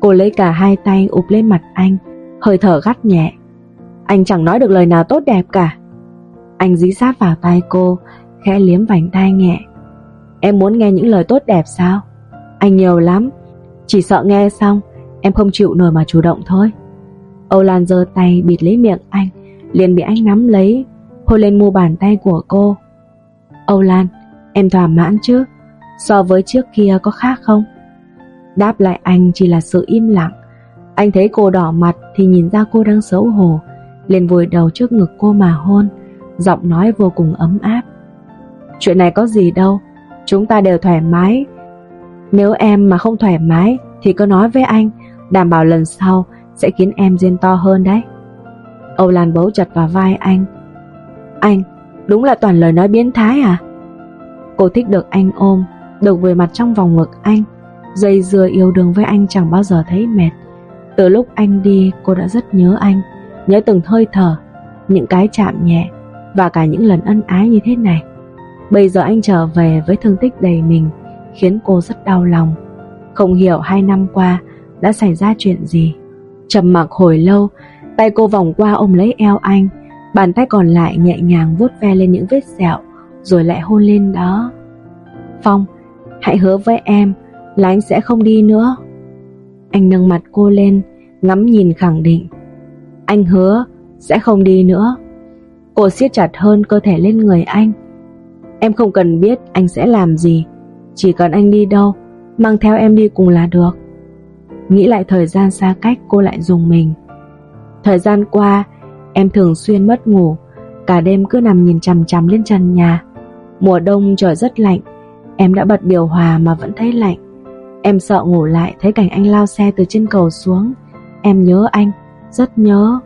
Cô lấy cả hai tay ụp lên mặt anh Hơi thở gắt nhẹ Anh chẳng nói được lời nào tốt đẹp cả Anh dí sát vào tay cô Khẽ liếm vành tay nhẹ Em muốn nghe những lời tốt đẹp sao Anh nhiều lắm Chỉ sợ nghe xong Em không chịu nổi mà chủ động thôi Âu Lan giơ tay bịt lấy miệng anh, Liền bị anh nắm lấy, Hôn lên mu bàn tay của cô. Âu Lan Em thỏa mãn chứ? So với trước kia có khác không? Đáp lại anh chỉ là sự im lặng. Anh thấy cô đỏ mặt Thì nhìn ra cô đang xấu hổ, liền vùi đầu trước ngực cô mà hôn, Giọng nói vô cùng ấm áp. Chuyện này có gì đâu, Chúng ta đều thoải mái. Nếu em mà không thoải mái Thì cứ nói với anh, Đảm bảo lần sau sẽ khiến em rên to hơn đấy. Âu Lan bấu chặt vào vai anh. Anh, Đúng là toàn lời nói biến thái à? Cô thích được anh ôm, Được vừa mặt trong vòng ngực anh, Dây dưa yêu đương với anh chẳng bao giờ thấy mệt. Từ lúc anh đi, cô đã rất nhớ anh, Nhớ từng hơi thở, Những cái chạm nhẹ Và cả những lần ân ái như thế này. Bây giờ anh trở về với thương tích đầy mình, Khiến cô rất đau lòng. Không hiểu hai năm qua Đã xảy ra chuyện gì trầm mặc hồi lâu, Tay cô vòng qua ôm lấy eo anh, Bàn tay còn lại nhẹ nhàng vuốt ve lên những vết sẹo, Rồi lại hôn lên đó. Phong, Hãy hứa với em Là anh sẽ không đi nữa. Anh nâng mặt cô lên, Ngắm nhìn khẳng định. Anh hứa sẽ không đi nữa. Cô siết chặt hơn cơ thể lên người anh. Em không cần biết anh sẽ làm gì, Chỉ cần anh đi đâu, Mang theo em đi cùng là được. Nghĩ lại thời gian xa cách cô lại dùng mình. Thời gian qua, Em thường xuyên mất ngủ, Cả đêm cứ nằm nhìn chằm chằm lên trần nhà. Mùa đông trời rất lạnh, Em đã bật điều hòa mà vẫn thấy lạnh. Em sợ ngủ lại thấy cảnh anh lao xe từ trên cầu xuống. Em nhớ anh, Rất nhớ.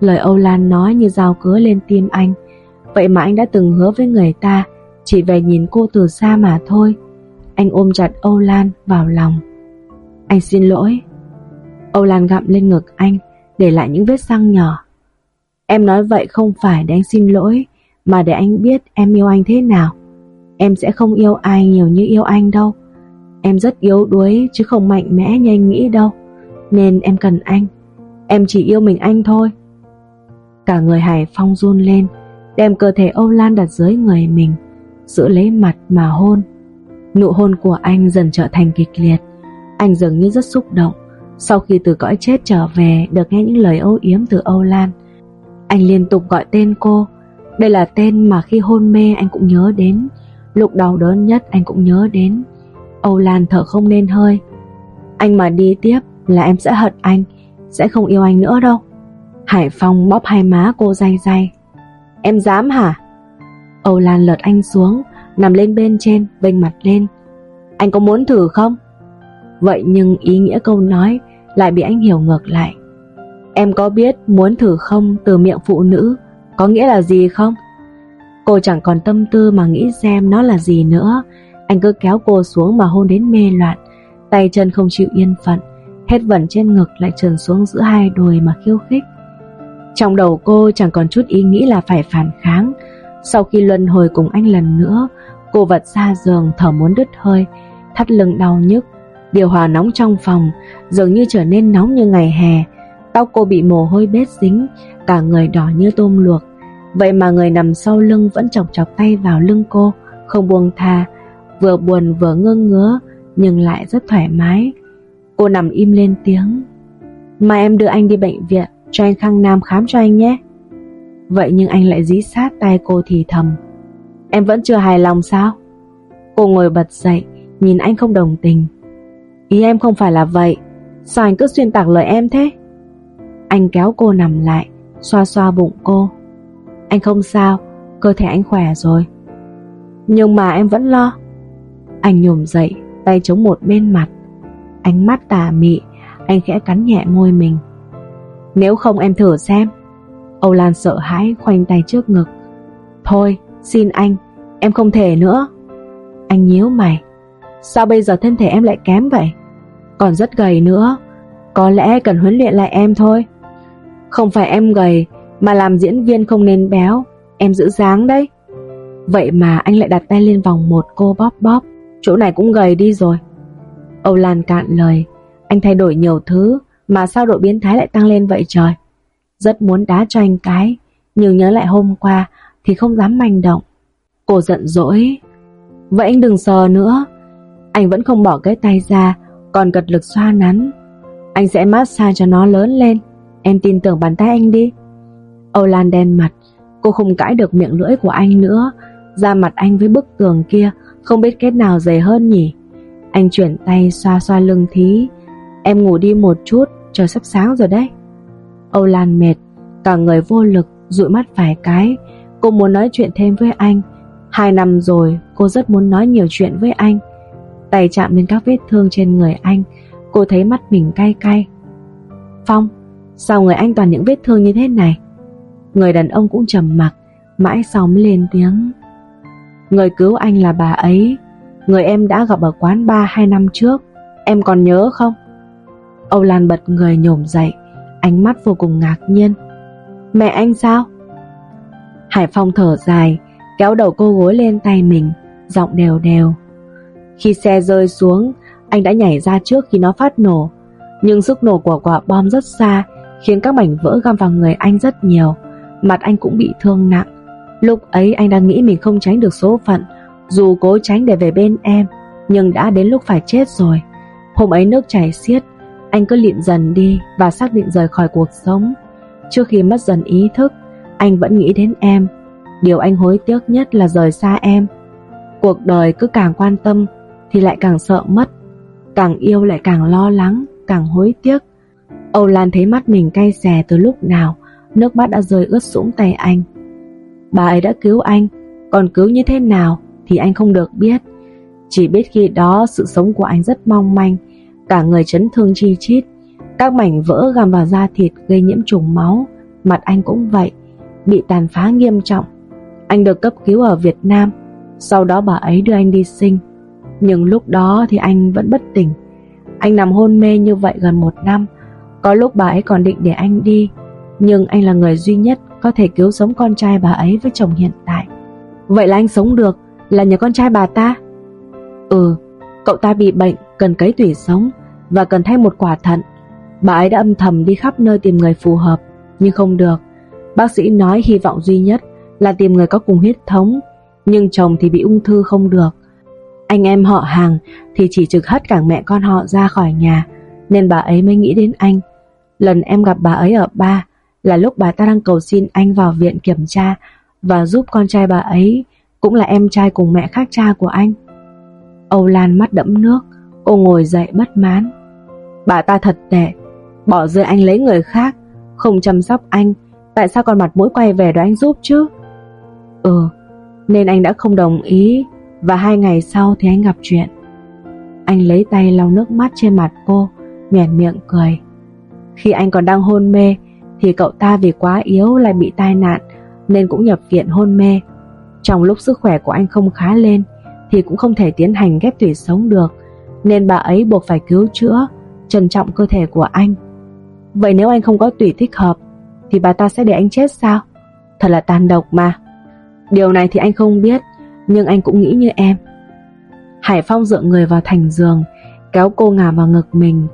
Lời Âu Lan nói như dao cứa lên tim anh. Vậy mà anh đã từng hứa với người ta, Chỉ về nhìn cô từ xa mà thôi. Anh ôm chặt Âu Lan vào lòng. Anh xin lỗi. Âu Lan gặm lên ngực anh, Để lại những vết răng nhỏ. Em nói vậy không phải để anh xin lỗi, Mà để anh biết em yêu anh thế nào. Em sẽ không yêu ai nhiều như yêu anh đâu. Em rất yếu đuối, chứ không mạnh mẽ như anh nghĩ đâu. Nên em cần anh. Em chỉ yêu mình anh thôi. Cả người Hải Phong run lên, Đem cơ thể Âu Lan đặt dưới người mình, Giữ lấy mặt mà hôn. Nụ hôn của anh dần trở thành kịch liệt. Anh dường như rất xúc động. Sau khi từ cõi chết trở về, Được nghe những lời âu yếm từ Âu Lan, Anh liên tục gọi tên cô. Đây là tên mà khi hôn mê anh cũng nhớ đến. Lúc đau đớn nhất anh cũng nhớ đến. Âu Lan thở không nên hơi. Anh mà đi tiếp là em sẽ hận anh, Sẽ không yêu anh nữa đâu. Hải Phong bóp hai má cô day day. Em dám hả? Âu Lan lật anh xuống, Nằm lên bên trên, bênh mặt lên. Anh có muốn thử không? Vậy nhưng ý nghĩa câu nói Lại bị anh hiểu ngược lại. Em có biết muốn thử không từ miệng phụ nữ Có nghĩa là gì không? Cô chẳng còn tâm tư mà nghĩ xem nó là gì nữa. Anh cứ kéo cô xuống mà hôn đến mê loạn. Tay chân không chịu yên phận, Hết vẩn trên ngực lại trườn xuống giữa hai đùi mà khiêu khích. Trong đầu cô chẳng còn chút ý nghĩ là phải phản kháng. Sau khi luân hồi cùng anh lần nữa, Cô vật ra giường thở muốn đứt hơi, Thắt lưng đau nhức. Điều hòa nóng trong phòng Dường như trở nên nóng như ngày hè. Tóc cô bị mồ hôi bết dính, Cả người đỏ như tôm luộc. Vậy mà người nằm sau lưng vẫn chọc chọc tay vào lưng cô, Không buông tha. Vừa buồn vừa ngơ ngứa Nhưng lại rất thoải mái. Cô nằm im lên tiếng. Mà em đưa anh đi bệnh viện, Cho anh Khang Nam khám cho anh nhé. Vậy nhưng anh lại dí sát tay cô thì thầm. Em vẫn chưa hài lòng sao? Cô ngồi bật dậy, Nhìn anh không đồng tình. Ý em không phải là vậy. Sao anh cứ xuyên tạc lời em thế? Anh kéo cô nằm lại, Xoa xoa bụng cô. Anh không sao, Cơ thể anh khỏe rồi. Nhưng mà em vẫn lo. Anh nhổm dậy, Tay chống một bên mặt. Ánh mắt tà mị, Anh khẽ cắn nhẹ môi mình. Nếu không em thử xem. Âu Lan sợ hãi, khoanh tay trước ngực. Thôi, xin anh, Em không thể nữa. Anh nhíu mày. Sao bây giờ thân thể em lại kém vậy? Còn rất gầy nữa. Có lẽ cần huấn luyện lại em thôi. Không phải em gầy, Mà làm diễn viên không nên béo. Em giữ dáng đấy. Vậy mà anh lại đặt tay lên vòng một cô bóp bóp. Chỗ này cũng gầy đi rồi. Âu Lan cạn lời. Anh thay đổi nhiều thứ, Mà sao độ biến thái lại tăng lên vậy trời? Rất muốn đá cho anh cái, Nhưng nhớ lại hôm qua Thì không dám manh động. Cô giận dỗi. Vậy anh đừng sờ nữa. Anh vẫn không bỏ cái tay ra, Còn cật lực xoa nắn. Anh sẽ massage cho nó lớn lên. Em tin tưởng bàn tay anh đi. Âu Lan đen mặt. Cô không cãi được miệng lưỡi của anh nữa. Ra mặt anh với bức tường kia Không biết kết nào dày hơn nhỉ. Anh chuyển tay xoa xoa lưng thí. Em ngủ đi một chút, Trời sắp sáng rồi đấy. Âu Lan mệt, Cả người vô lực, dụi mắt vài cái. Cô muốn nói chuyện thêm với anh. Hai năm rồi, cô rất muốn nói nhiều chuyện với anh. Tay chạm lên các vết thương trên người anh. Cô thấy mắt mình cay cay. Phong, Sao người anh toàn những vết thương như thế này? Người đàn ông cũng trầm mặc, Mãi sau mới lên tiếng. Người cứu anh là bà ấy. Người em đã gặp ở quán ba hai năm trước. Em còn nhớ không? Âu Lan bật người nhổm dậy, Ánh mắt vô cùng ngạc nhiên. Mẹ anh sao? Hải Phong thở dài, Kéo đầu cô gối lên tay mình, Giọng đều đều. Khi xe rơi xuống, Anh đã nhảy ra trước khi nó phát nổ. Nhưng sức nổ của quả bom rất xa, Khiến các mảnh vỡ găm vào người anh rất nhiều. Mặt anh cũng bị thương nặng. Lúc ấy anh đang nghĩ mình không tránh được số phận, Dù cố tránh để về bên em, Nhưng đã đến lúc phải chết rồi. Hôm ấy nước chảy xiết, Anh cứ lịm dần đi Và xác định rời khỏi cuộc sống. Trước khi mất dần ý thức, Anh vẫn nghĩ đến em. Điều anh hối tiếc nhất là rời xa em. Cuộc đời cứ càng quan tâm thì lại càng sợ mất, Càng yêu lại càng lo lắng, Càng hối tiếc. Âu Lan thấy mắt mình cay xè từ lúc nào, Nước mắt đã rơi ướt sũng tay anh. Bà ấy đã cứu anh, Còn cứu như thế nào Thì anh không được biết. Chỉ biết khi đó sự sống của anh rất mong manh, Cả người chấn thương chi chít, Các mảnh vỡ găm vào da thịt Gây nhiễm trùng máu, Mặt anh cũng vậy, Bị tàn phá nghiêm trọng. Anh được cấp cứu ở Việt Nam, Sau đó bà ấy đưa anh đi sinh. Nhưng lúc đó thì anh vẫn bất tỉnh. Anh nằm hôn mê như vậy gần một năm. Có lúc bà ấy còn định để anh đi, Nhưng anh là người duy nhất Có thể cứu sống con trai bà ấy với chồng hiện tại. Vậy là anh sống được, Là nhờ con trai bà ta? Ừ Cậu ta bị bệnh, cần cấy tủy sống Và cần thay một quả thận. Bà ấy đã âm thầm đi khắp nơi tìm người phù hợp, Nhưng không được. Bác sĩ nói hy vọng duy nhất là tìm người có cùng huyết thống, Nhưng chồng thì bị ung thư không được. Anh em họ hàng thì chỉ trực hất cả mẹ con họ ra khỏi nhà, Nên bà ấy mới nghĩ đến anh. Lần em gặp bà ấy ở ba Là lúc bà ta đang cầu xin anh vào viện kiểm tra Và giúp con trai bà ấy, Cũng là em trai cùng mẹ khác cha của anh. Âu Lan mắt đẫm nước, Cô ngồi dậy bất mãn. Bà ta thật tệ, Bỏ rơi anh lấy người khác, Không chăm sóc anh, Tại sao còn mặt mũi quay về đó anh giúp chứ? Ừ Nên anh đã không đồng ý. Và hai ngày sau thì anh gặp chuyện. Anh lấy tay lau nước mắt trên mặt cô, Nhoẻn miệng cười. Khi anh còn đang hôn mê, Thì cậu ta vì quá yếu lại bị tai nạn, Nên cũng nhập viện hôn mê. Trong lúc sức khỏe của anh không khá lên, Thì cũng không thể tiến hành ghép tủy sống được, Nên bà ấy buộc phải cứu chữa, Trân trọng cơ thể của anh. Vậy nếu anh không có tủy thích hợp, Thì bà ta sẽ để anh chết sao? Thật là tàn độc mà. Điều này thì anh không biết nhưng anh cũng nghĩ như em. Hải Phong dựa người vào thành giường, Kéo cô ngả vào ngực mình.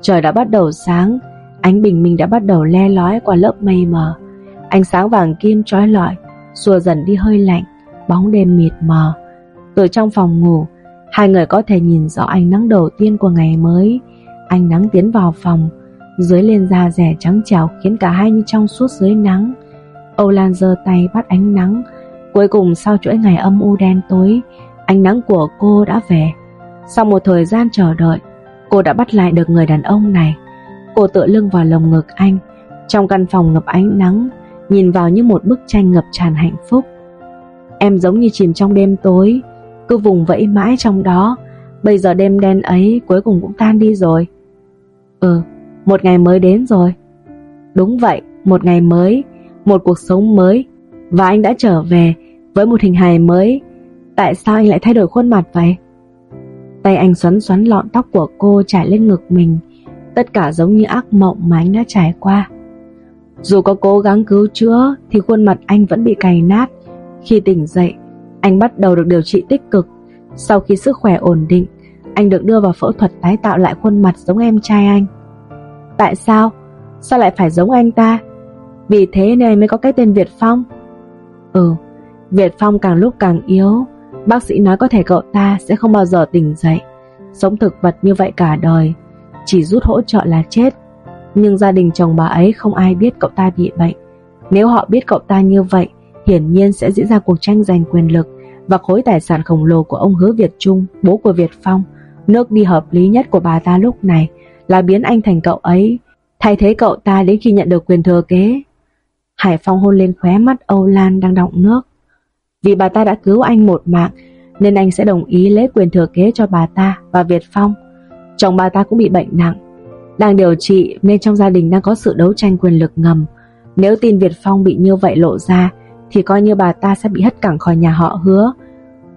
Trời đã bắt đầu sáng, Ánh bình minh đã bắt đầu le lói qua lớp mây mờ. Ánh sáng vàng kim trói lọi, Xua dần đi hơi lạnh, Bóng đêm mịt mờ. Từ trong phòng ngủ, Hai người có thể nhìn rõ ánh nắng đầu tiên của ngày mới. Ánh nắng tiến vào phòng, Dưới lên da rẻ trắng trẻo Khiến cả hai như trong suốt dưới nắng. Âu Lan giơ tay bắt ánh nắng Cuối cùng sau chuỗi ngày âm u đen tối Ánh nắng của cô đã về. Sau một thời gian chờ đợi Cô đã bắt lại được người đàn ông này. Cô tựa lưng vào lồng ngực anh. Trong căn phòng ngập ánh nắng Nhìn vào như một bức tranh ngập tràn hạnh phúc. Em giống như chìm trong đêm tối Cứ vùng vẫy mãi trong đó. Bây giờ đêm đen ấy cuối cùng cũng tan đi rồi. Ừ, một ngày mới đến rồi. Đúng vậy, một ngày mới Một cuộc sống mới. Và anh đã trở về với một hình hài mới. Tại sao anh lại thay đổi khuôn mặt vậy? Tay anh xoắn xoắn lọn tóc của cô trải lên ngực mình. Tất cả giống như ác mộng mà anh đã trải qua. Dù có cố gắng cứu chữa, Thì khuôn mặt anh vẫn bị cày nát. Khi tỉnh dậy, Anh bắt đầu được điều trị tích cực. Sau khi sức khỏe ổn định, Anh được đưa vào phẫu thuật tái tạo lại khuôn mặt giống em trai anh. Tại sao? Sao lại phải giống anh ta? Vì thế nên mới có cái tên Việt Phong. Ừ Việt Phong càng lúc càng yếu. Bác sĩ nói có thể cậu ta sẽ không bao giờ tỉnh dậy. Sống thực vật như vậy cả đời, Chỉ rút hỗ trợ là chết. Nhưng gia đình chồng bà ấy không ai biết cậu ta bị bệnh. Nếu họ biết cậu ta như vậy, Hiển nhiên sẽ diễn ra cuộc tranh giành quyền lực Và khối tài sản khổng lồ của ông Hứa Việt Trung, Bố của Việt Phong, Nước đi hợp lý nhất của bà ta lúc này Là biến anh thành cậu ấy. Thay thế cậu ta đến khi nhận được quyền thừa kế. Hải Phong hôn lên khóe mắt Âu Lan đang đọng nước. Vì bà ta đã cứu anh một mạng Nên anh sẽ đồng ý lấy quyền thừa kế cho bà ta và Việt Phong. Chồng bà ta cũng bị bệnh nặng. Đang điều trị nên trong gia đình đang có sự đấu tranh quyền lực ngầm. Nếu tin Việt Phong bị như vậy lộ ra Thì coi như bà ta sẽ bị hất cẳng khỏi nhà họ hứa.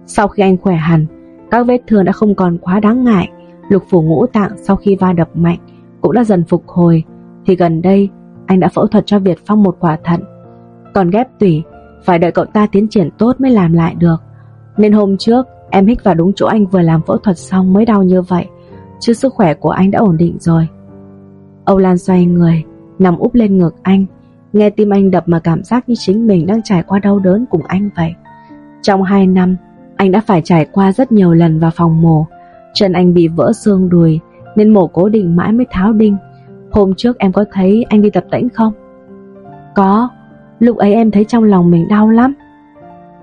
Sau khi anh khỏe hẳn Các vết thương đã không còn quá đáng ngại. Lục phủ ngũ tạng sau khi va đập mạnh Cũng đã dần phục hồi. Thì gần đây anh đã phẫu thuật cho Việt Phong một quả thận. Còn ghép tủy, phải đợi cậu ta tiến triển tốt mới làm lại được. Nên hôm trước, em hít vào đúng chỗ anh vừa làm phẫu thuật xong mới đau như vậy, chứ sức khỏe của anh đã ổn định rồi. Âu Lan xoay người, nằm úp lên ngực anh, nghe tim anh đập mà cảm giác như chính mình đang trải qua đau đớn cùng anh vậy. Trong 2 năm, anh đã phải trải qua rất nhiều lần vào phòng mổ, chân anh bị vỡ xương đùi nên mổ cố định mãi mới tháo đinh. Hôm trước em có thấy anh đi tập tễnh không? Có, lúc ấy em thấy trong lòng mình đau lắm.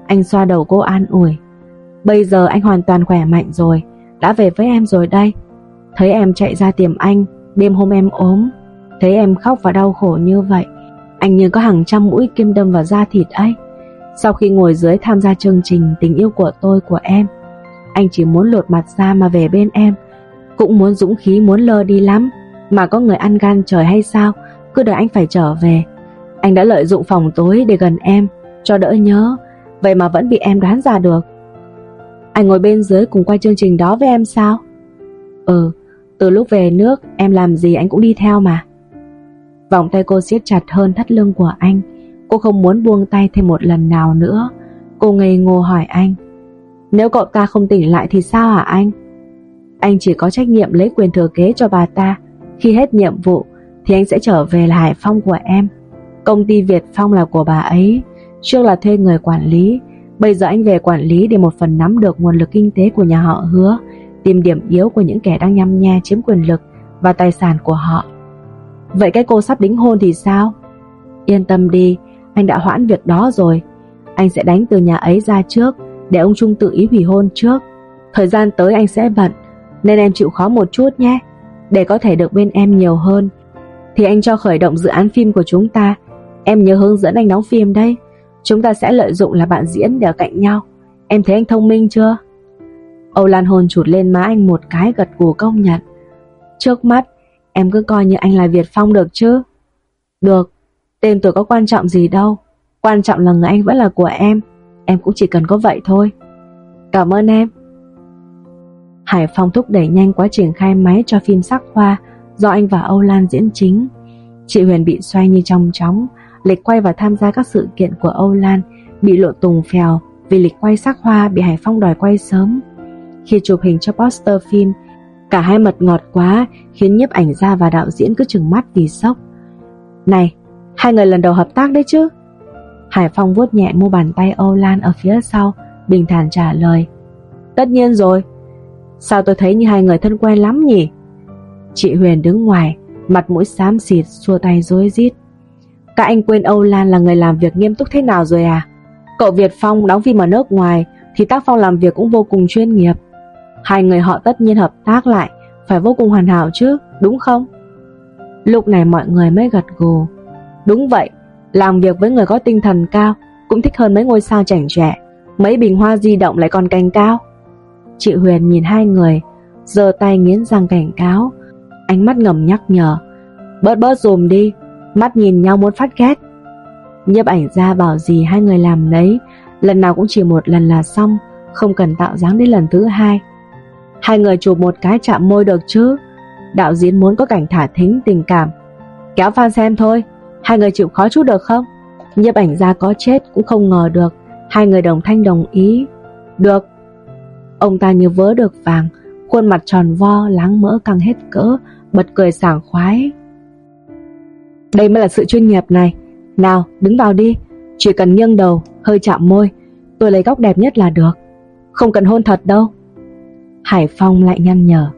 Anh xoa đầu cô an ủi. Bây giờ anh hoàn toàn khỏe mạnh rồi, đã về với em rồi đây. Thấy em chạy ra tìm anh, đêm hôm em ốm, thấy em khóc và đau khổ như vậy. Anh như có hàng trăm mũi kim đâm vào da thịt ấy. Sau khi ngồi dưới tham gia chương trình tình yêu của tôi của em, anh chỉ muốn lột mặt ra mà về bên em, cũng muốn dũng khí muốn lơ đi lắm. Mà có người ăn gan trời hay sao Cứ đợi anh phải trở về anh đã lợi dụng phòng tối để gần em, Cho đỡ nhớ. Vậy mà vẫn bị em đoán ra được. Anh ngồi bên dưới cùng quay chương trình đó với em sao? Ừ Từ lúc về nước, em làm gì anh cũng đi theo mà. Vòng tay cô siết chặt hơn thắt lưng của anh. Cô không muốn buông tay thêm một lần nào nữa. Cô ngây ngô hỏi anh, Nếu cậu ta không tỉnh lại thì sao hả anh? Anh chỉ có trách nhiệm lấy quyền thừa kế cho bà ta. Khi hết nhiệm vụ, thì anh sẽ trở về là Hải Phong của em. Công ty Việt Phong là của bà ấy, trước là thuê người quản lý. Bây giờ anh về quản lý để một phần nắm được nguồn lực kinh tế của nhà họ hứa, tìm điểm yếu của những kẻ đang nhăm nha chiếm quyền lực và tài sản của họ. Vậy cái cô sắp đính hôn thì sao? Yên tâm đi, anh đã hoãn việc đó rồi. Anh sẽ đánh từ nhà ấy ra trước để ông Trung tự ý hủy hôn trước. Thời gian tới anh sẽ bận, nên em chịu khó một chút nhé. Để có thể được bên em nhiều hơn Thì anh cho khởi động dự án phim của chúng ta Em nhớ hướng dẫn anh đóng phim đây Chúng ta sẽ lợi dụng là bạn diễn để ở cạnh nhau. Em thấy anh thông minh chưa? Âu Lan hồn chụt lên má anh một cái gật gù công nhận. Trước mắt Em cứ coi như anh là Việt Phong được chứ? Được. Tên tuổi có quan trọng gì đâu. Quan trọng là người anh vẫn là của em. Em cũng chỉ cần có vậy thôi. Cảm ơn em. Hải Phong thúc đẩy nhanh quá trình khai máy cho phim sắc hoa do anh và Âu Lan diễn chính. Chị Huyền bị xoay như trong chóng, lịch quay và tham gia các sự kiện của Âu Lan bị lộ tùng phèo vì lịch quay sắc hoa bị Hải Phong đòi quay sớm. Khi chụp hình cho poster phim, cả hai mật ngọt quá khiến nhiếp ảnh gia và đạo diễn cứ chừng mắt vì sốc. Này, hai người lần đầu hợp tác đấy chứ? Hải Phong vuốt nhẹ mu bàn tay Âu Lan ở phía sau, bình thản trả lời. Tất nhiên rồi, Sao tôi thấy như hai người thân quen lắm nhỉ Chị Huyền đứng ngoài Mặt mũi xám xịt xua tay dối rít các anh quên Âu Lan là người làm việc nghiêm túc thế nào rồi à? Cậu Việt Phong đóng phim ở nước ngoài, Thì tác phong làm việc cũng vô cùng chuyên nghiệp. Hai người họ tất nhiên hợp tác lại, Phải vô cùng hoàn hảo chứ, Đúng không? Lúc này mọi người mới gật gù. Đúng vậy, Làm việc với người có tinh thần cao, Cũng thích hơn mấy ngôi sao chảnh trẻ Mấy bình hoa di động lại còn cành cao Chị Huyền nhìn hai người, giơ tay nghiến răng cảnh cáo. Ánh mắt ngầm nhắc nhở. Bớt bớt dùm đi Mắt nhìn nhau muốn phát ghét. Nhấp ảnh ra bảo gì hai người làm đấy Lần nào cũng chỉ một lần là xong, Không cần tạo dáng đến lần thứ hai. Hai người chụp một cái chạm môi được chứ? Đạo diễn muốn có cảnh thả thính tình cảm. Kéo fan xem thôi, Hai người chịu khó chút được không? Nhấp ảnh ra có chết cũng không ngờ được, Hai người đồng thanh đồng ý. Được. Ông ta như vớ được vàng, Khuôn mặt tròn vo, láng mỡ căng hết cỡ, Bật cười sảng khoái. Đây mới là sự chuyên nghiệp này. Nào đứng vào đi. Chỉ cần nghiêng đầu, hơi chạm môi Tôi lấy góc đẹp nhất là được. Không cần hôn thật đâu. Hải Phong lại nhăn nhở.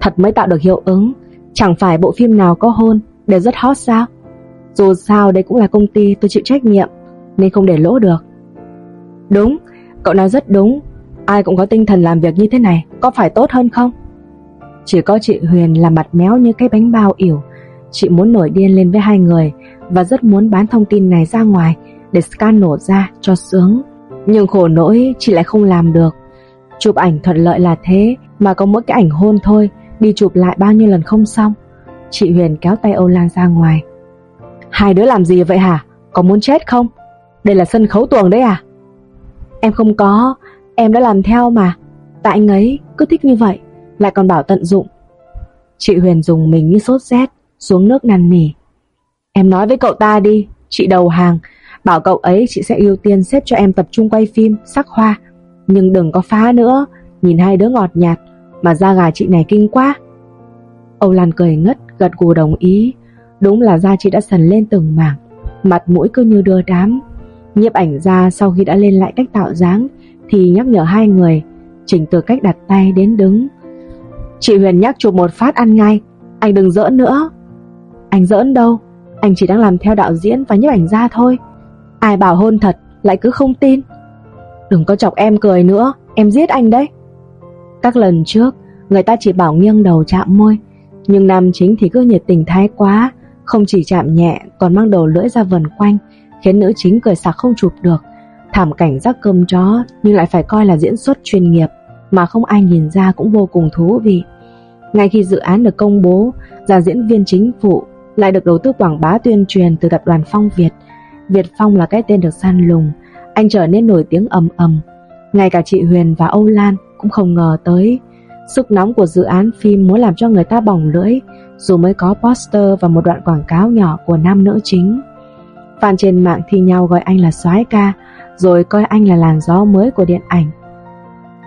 Thật mới tạo được hiệu ứng. Chẳng phải bộ phim nào có hôn Đều rất hot sao? Dù sao đây cũng là công ty tôi chịu trách nhiệm Nên không để lỗ được. Đúng, cậu nói rất đúng. Ai cũng có tinh thần làm việc như thế này Có phải tốt hơn không? Chỉ có chị Huyền là mặt méo như cái bánh bao ỉu Chị muốn nổi điên lên với hai người Và rất muốn bán thông tin này ra ngoài Để scan nổ ra cho sướng. Nhưng khổ nỗi, chị lại không làm được. Chụp ảnh thuận lợi là thế, Mà có mỗi cái ảnh hôn thôi, Đi chụp lại bao nhiêu lần không xong. Chị Huyền kéo tay Âu Lan ra ngoài. Hai đứa làm gì vậy hả? Có muốn chết không? Đây là sân khấu tuồng đấy à? Em không có, Em đã làm theo mà. Tại anh ấy cứ thích như vậy, Lại còn bảo tận dụng. Chị Huyền dùng mình như sốt rét. Xuống nước năn nỉ. Em nói với cậu ta đi, Chị đầu hàng. Bảo cậu ấy chị sẽ ưu tiên xếp cho em tập trung quay phim, Sắc hoa. Nhưng đừng có phá nữa, Nhìn hai đứa ngọt nhạt, Mà da gà chị này kinh quá. Âu Lan cười ngất, gật gù đồng ý. Đúng là da chị đã sần lên từng mảng, Mặt mũi cứ như đưa đám. Nhiếp ảnh ra sau khi đã lên lại cách tạo dáng, Thì nhắc nhở hai người, Chỉnh từ cách đặt tay đến đứng. Chị Huyền nhắc chụp một phát ăn ngay, Anh đừng giỡn nữa. Anh giỡn đâu? Anh chỉ đang làm theo đạo diễn và nhấp ảnh ra thôi. Ai bảo hôn thật lại cứ không tin. Đừng có chọc em cười nữa, Em giết anh đấy. Các lần trước, Người ta chỉ bảo nghiêng đầu chạm môi, Nhưng nam chính thì cứ nhiệt tình thái quá, Không chỉ chạm nhẹ, Còn mang đầu lưỡi ra vần quanh, Khiến nữ chính cười sặc không chụp được. Thảm cảnh rắc cơm chó, Nhưng lại phải coi là diễn xuất chuyên nghiệp, Mà không ai nhìn ra cũng vô cùng thú vị. Ngay khi dự án được công bố Già diễn viên chính phụ lại được đầu tư quảng bá tuyên truyền từ tập đoàn Phong Việt. Việt Phong là cái tên được san lùng, Anh trở nên nổi tiếng ầm ầm. Ngay cả chị Huyền và Âu Lan Cũng không ngờ tới. Sức nóng của dự án phim muốn làm cho người ta bỏng lưỡi, Dù mới có poster và một đoạn quảng cáo nhỏ của nam nữ chính. Fan trên mạng thi nhau gọi anh là soái ca, Rồi coi anh là làn gió mới của điện ảnh.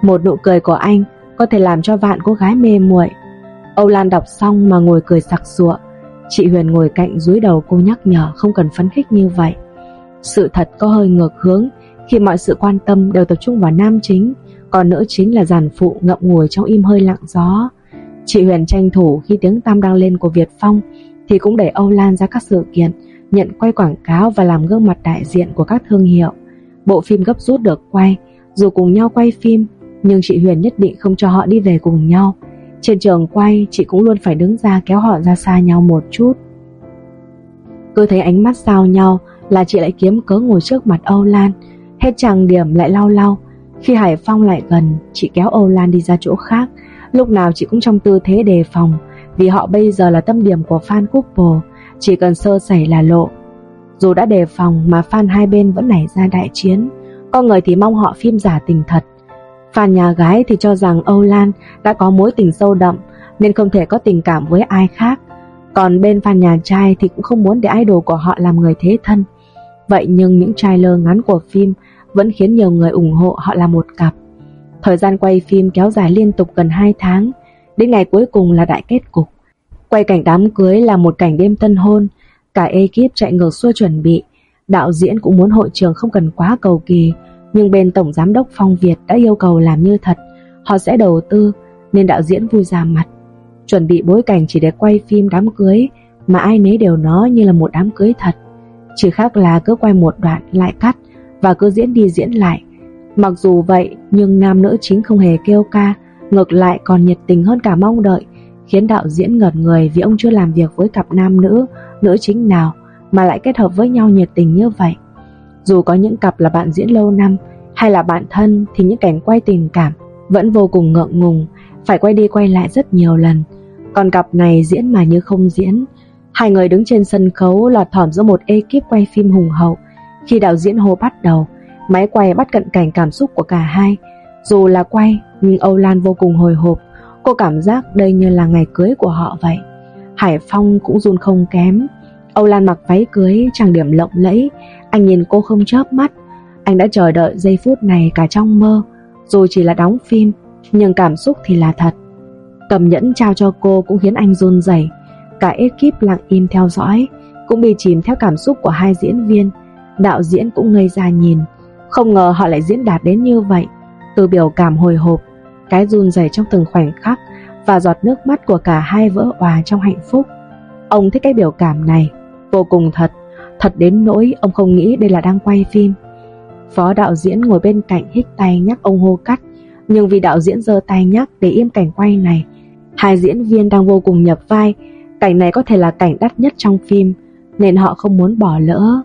Một nụ cười của anh Có thể làm cho vạn cô gái mê muội. Âu Lan đọc xong mà ngồi cười sặc sụa. Chị Huyền ngồi cạnh dưới đầu cô nhắc nhở Không cần phấn khích như vậy. Sự thật có hơi ngược hướng, Khi mọi sự quan tâm đều tập trung vào nam chính, Còn nữ chính là giàn phụ ngậm ngùi trong im hơi lặng gió. Chị Huyền tranh thủ khi tiếng tam đang lên của Việt Phong Thì cũng đẩy Âu Lan ra các sự kiện, Nhận quay quảng cáo và làm gương mặt đại diện của các thương hiệu. Bộ phim gấp rút được quay, Dù cùng nhau quay phim, Nhưng chị Huyền nhất định không cho họ đi về cùng nhau. Trên trường quay, Chị cũng luôn phải đứng ra kéo họ ra xa nhau một chút. Cứ thấy ánh mắt giao nhau Là chị lại kiếm cớ ngồi trước mặt Âu Lan. Hết chàng điểm lại lau lau. Khi Hải Phong lại gần, Chị kéo Âu Lan đi ra chỗ khác. Lúc nào chị cũng trong tư thế đề phòng, Vì họ bây giờ là tâm điểm của fan couple. Chỉ cần sơ sẩy là lộ. Dù đã đề phòng mà fan hai bên vẫn nảy ra đại chiến. Con người thì mong họ phim giả tình thật. Phan nhà gái thì cho rằng Âu Lan đã có mối tình sâu đậm Nên không thể có tình cảm với ai khác. Còn bên phan nhà trai thì cũng không muốn để idol của họ làm người thế thân. Vậy nhưng những trailer ngắn của phim Vẫn khiến nhiều người ủng hộ họ là một cặp. Thời gian quay phim kéo dài liên tục gần 2 tháng, đến ngày cuối cùng là đại kết cục. Quay cảnh đám cưới là một cảnh đêm tân hôn, cả ekip chạy ngược xuôi chuẩn bị, đạo diễn cũng muốn hội trường không cần quá cầu kỳ, nhưng bên tổng giám đốc Phong Việt đã yêu cầu làm như thật, họ sẽ đầu tư nên đạo diễn vui ra mặt. Chuẩn bị bối cảnh chỉ để quay phim đám cưới mà ai nấy đều nói như là một đám cưới thật. Chỉ khác là cứ quay một đoạn lại cắt và cứ diễn đi diễn lại Mặc dù vậy nhưng nam nữ chính không hề kêu ca Ngược lại còn nhiệt tình hơn cả mong đợi Khiến đạo diễn ngợt người vì ông chưa làm việc với cặp nam nữ Nữ chính nào mà lại kết hợp với nhau nhiệt tình như vậy dù có những cặp là bạn diễn lâu năm Hay là bạn thân thì những cảnh quay tình cảm Vẫn vô cùng ngượng ngùng, Phải quay đi quay lại rất nhiều lần. Còn cặp này diễn mà như không diễn. Hai người đứng trên sân khấu lọt thỏm giữa một ekip quay phim hùng hậu. Khi đạo diễn hô bắt đầu, Máy quay bắt cận cảnh cảm xúc của cả hai. Dù là quay, Nhưng Âu Lan vô cùng hồi hộp. Cô cảm giác đây như là ngày cưới của họ vậy. Hải Phong cũng run không kém. Âu Lan mặc váy cưới, Trang điểm lộng lẫy anh nhìn cô không chớp mắt. Anh đã chờ đợi giây phút này cả trong mơ. Dù chỉ là đóng phim, Nhưng cảm xúc thì là thật. Cầm nhẫn trao cho cô cũng khiến anh run rẩy. Cả ekip lặng im theo dõi, Cũng bị chìm theo cảm xúc của hai diễn viên. Đạo diễn cũng ngây ra nhìn. Không ngờ họ lại diễn đạt đến như vậy. Từ biểu cảm hồi hộp, Cái run rẩy trong từng khoảnh khắc Và giọt nước mắt của cả hai vỡ hòa trong hạnh phúc. Ông thích cái biểu cảm này, Vô cùng thật. Thật đến nỗi ông không nghĩ đây là đang quay phim. Phó đạo diễn ngồi bên cạnh hít tay nhắc ông hô cắt, Nhưng vì đạo diễn giơ tay nhắc để im cảnh quay này, Hai diễn viên đang vô cùng nhập vai, Cảnh này có thể là cảnh đắt nhất trong phim, Nên họ không muốn bỏ lỡ.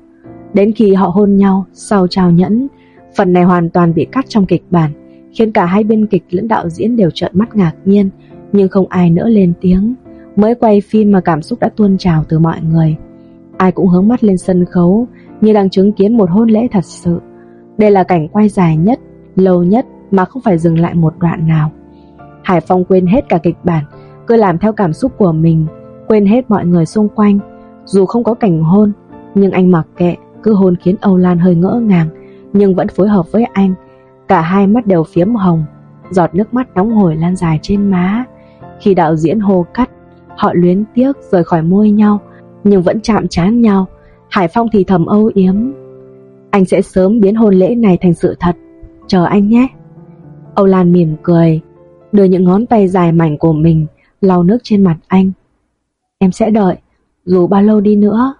Đến khi họ hôn nhau, Sau trao nhẫn, Phần này hoàn toàn bị cắt trong kịch bản, Khiến cả hai biên kịch lẫn đạo diễn đều trợn mắt ngạc nhiên, Nhưng không ai nỡ lên tiếng. Mới quay phim mà cảm xúc đã tuôn trào từ mọi người. Ai cũng hướng mắt lên sân khấu, Như đang chứng kiến một hôn lễ thật sự. Đây là cảnh quay dài nhất, Lâu nhất mà không phải dừng lại một đoạn nào. Hải Phong quên hết cả kịch bản, Cứ làm theo cảm xúc của mình, Quên hết mọi người xung quanh. Dù không có cảnh hôn, Nhưng anh mặc kệ, Cứ hôn khiến Âu Lan hơi ngỡ ngàng, Nhưng vẫn phối hợp với anh. Cả hai mắt đều phiếm hồng, Giọt nước mắt nóng hổi lan dài trên má. Khi đạo diễn hô cắt, Họ luyến tiếc rời khỏi môi nhau nhưng vẫn chạm chán nhau. Hải Phong thì thầm âu yếm. Anh sẽ sớm biến hôn lễ này thành sự thật. Chờ anh nhé. Âu Lan mỉm cười, Đưa những ngón tay dài mảnh của mình lau nước trên mặt anh. Em sẽ đợi, Dù bao lâu đi nữa.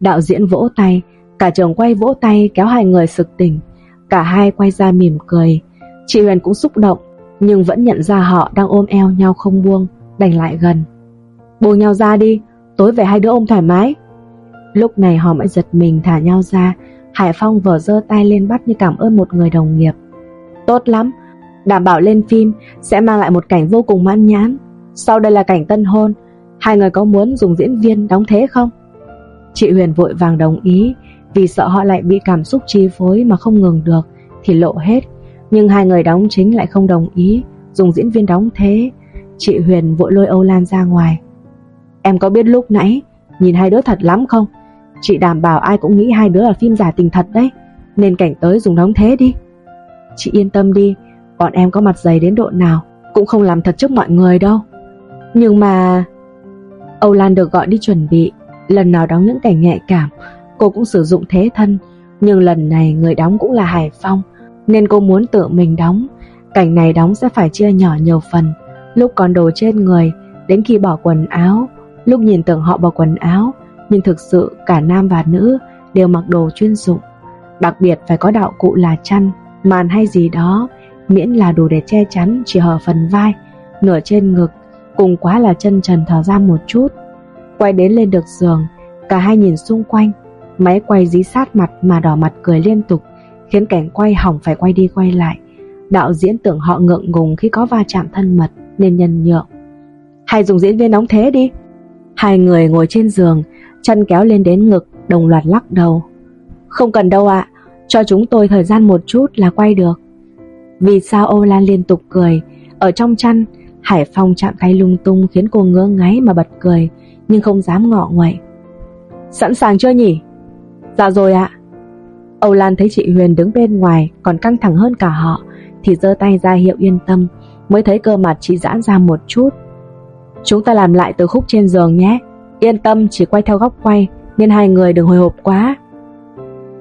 Đạo diễn vỗ tay, Cả trường quay vỗ tay kéo hai người sực tỉnh. Cả hai quay ra mỉm cười. Chị Huyền cũng xúc động, Nhưng vẫn nhận ra họ đang ôm eo nhau không buông, Đành lại gần. Buông nhau ra đi Tối về hai đứa ôm thoải mái. Lúc này họ mới giật mình thả nhau ra, Hải Phong vờ giơ tay lên bắt như cảm ơn một người đồng nghiệp. Tốt lắm, Đảm bảo lên phim sẽ mang lại một cảnh vô cùng mãn nhãn. Sau đây là cảnh tân hôn, Hai người có muốn dùng diễn viên đóng thế không? Chị Huyền vội vàng đồng ý, Vì sợ họ lại bị cảm xúc chi phối mà không ngừng được, Thì lộ hết. Nhưng hai người đóng chính lại không đồng ý, Dùng diễn viên đóng thế. Chị Huyền vội lôi Âu Lan ra ngoài. Em có biết lúc nãy Nhìn hai đứa thật lắm không? Chị đảm bảo ai cũng nghĩ hai đứa là phim giả tình thật đấy, Nên cảnh tới dùng đóng thế đi. Chị yên tâm đi, Bọn em có mặt dày đến độ nào Cũng không làm thật trước mọi người đâu. Nhưng mà Âu Lan được gọi đi chuẩn bị, Lần nào đóng những cảnh nhạy cảm, Cô cũng sử dụng thế thân. Nhưng lần này người đóng cũng là Hải Phong, Nên cô muốn tự mình đóng. Cảnh này đóng sẽ phải chia nhỏ nhiều phần, Lúc còn đồ trên người, Đến khi bỏ quần áo Lúc nhìn tưởng họ bỏ quần áo, Nhưng thực sự cả nam và nữ Đều mặc đồ chuyên dụng. Đặc biệt phải có đạo cụ là chăn, Màn hay gì đó, Miễn là đủ để che chắn chỉ hở phần vai, Nửa trên ngực, Cùng quá là chân trần thở ra một chút. Quay đến lên được giường, Cả hai nhìn xung quanh, Máy quay dí sát mặt mà đỏ mặt cười liên tục, Khiến cảnh quay hỏng phải quay đi quay lại. Đạo diễn tưởng họ ngượng ngùng khi có va chạm thân mật, Nên nhân nhượng. Hay dùng diễn viên đóng thế đi. Hai người ngồi trên giường, Chân kéo lên đến ngực, Đồng loạt lắc đầu. Không cần đâu ạ, Cho chúng tôi thời gian một chút là quay được. Vì sao Âu Lan liên tục cười, Ở trong chăn, Hải Phong chạm tay lung tung khiến cô ngơ ngáy mà bật cười, Nhưng không dám ngọ nguậy. Sẵn sàng chưa nhỉ? Dạ rồi ạ. Âu Lan thấy chị Huyền đứng bên ngoài, Còn căng thẳng hơn cả họ, Thì giơ tay ra hiệu yên tâm, Mới thấy cơ mặt chị giãn ra một chút. Chúng ta làm lại từ khúc trên giường nhé. Yên tâm, chỉ quay theo góc quay, Nên hai người đừng hồi hộp quá.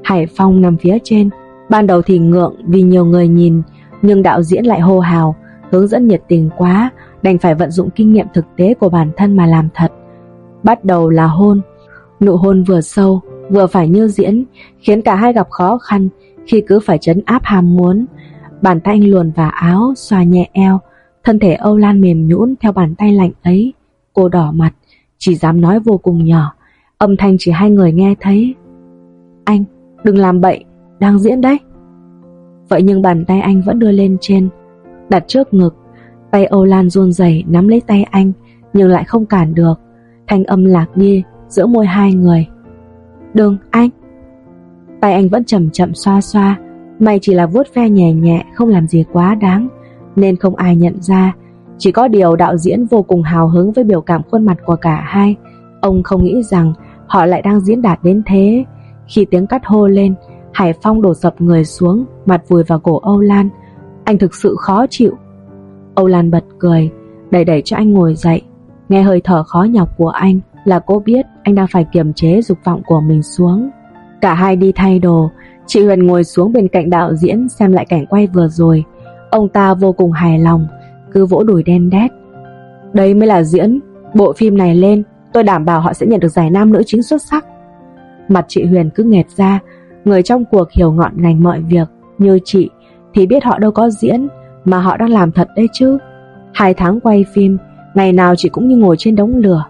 Hải Phong nằm phía trên. Ban đầu thì ngượng vì nhiều người nhìn, Nhưng đạo diễn lại hô hào, Hướng dẫn nhiệt tình quá, Đành phải vận dụng kinh nghiệm thực tế của bản thân mà làm thật. Bắt đầu là hôn. Nụ hôn vừa sâu, Vừa phải như diễn, Khiến cả hai gặp khó khăn Khi cứ phải chấn áp ham muốn. Bàn tay anh luồn vào áo, Xoa nhẹ eo Thân thể Âu Lan mềm nhũn theo bàn tay lạnh ấy. Cô đỏ mặt, Chỉ dám nói vô cùng nhỏ. Âm thanh chỉ hai người nghe thấy. Anh, đừng làm bậy, Đang diễn đấy. Vậy nhưng bàn tay anh vẫn đưa lên trên, Đặt trước ngực. Tay Âu Lan run rẩy nắm lấy tay anh, Nhưng lại không cản được. Thanh âm lạc nhi giữa môi hai người. Đừng, anh. Tay anh vẫn chậm chậm xoa xoa, May chỉ là vuốt ve nhẹ nhẹ, Không làm gì quá đáng. Nên không ai nhận ra Chỉ có điều đạo diễn vô cùng hào hứng Với biểu cảm khuôn mặt của cả hai Ông không nghĩ rằng họ lại đang diễn đạt đến thế Khi tiếng cắt hô lên Hải Phong đổ sập người xuống Mặt vùi vào cổ Âu Lan Anh thực sự khó chịu Âu Lan bật cười, đẩy đẩy cho anh ngồi dậy. Nghe hơi thở khó nhọc của anh là cô biết anh đang phải kiềm chế dục vọng của mình xuống. Cả hai đi thay đồ, chị Huyền ngồi xuống bên cạnh đạo diễn xem lại cảnh quay vừa rồi. Ông ta vô cùng hài lòng, cứ vỗ đùi đen đét. Đây mới là diễn, bộ phim này lên, tôi đảm bảo họ sẽ nhận được giải nam nữ chính xuất sắc. Mặt chị Huyền cứ nghẹt ra, người trong cuộc hiểu ngọn ngành mọi việc, như chị thì biết họ đâu có diễn, mà họ đang làm thật đấy chứ. Hai tháng quay phim, ngày nào chị cũng như ngồi trên đống lửa.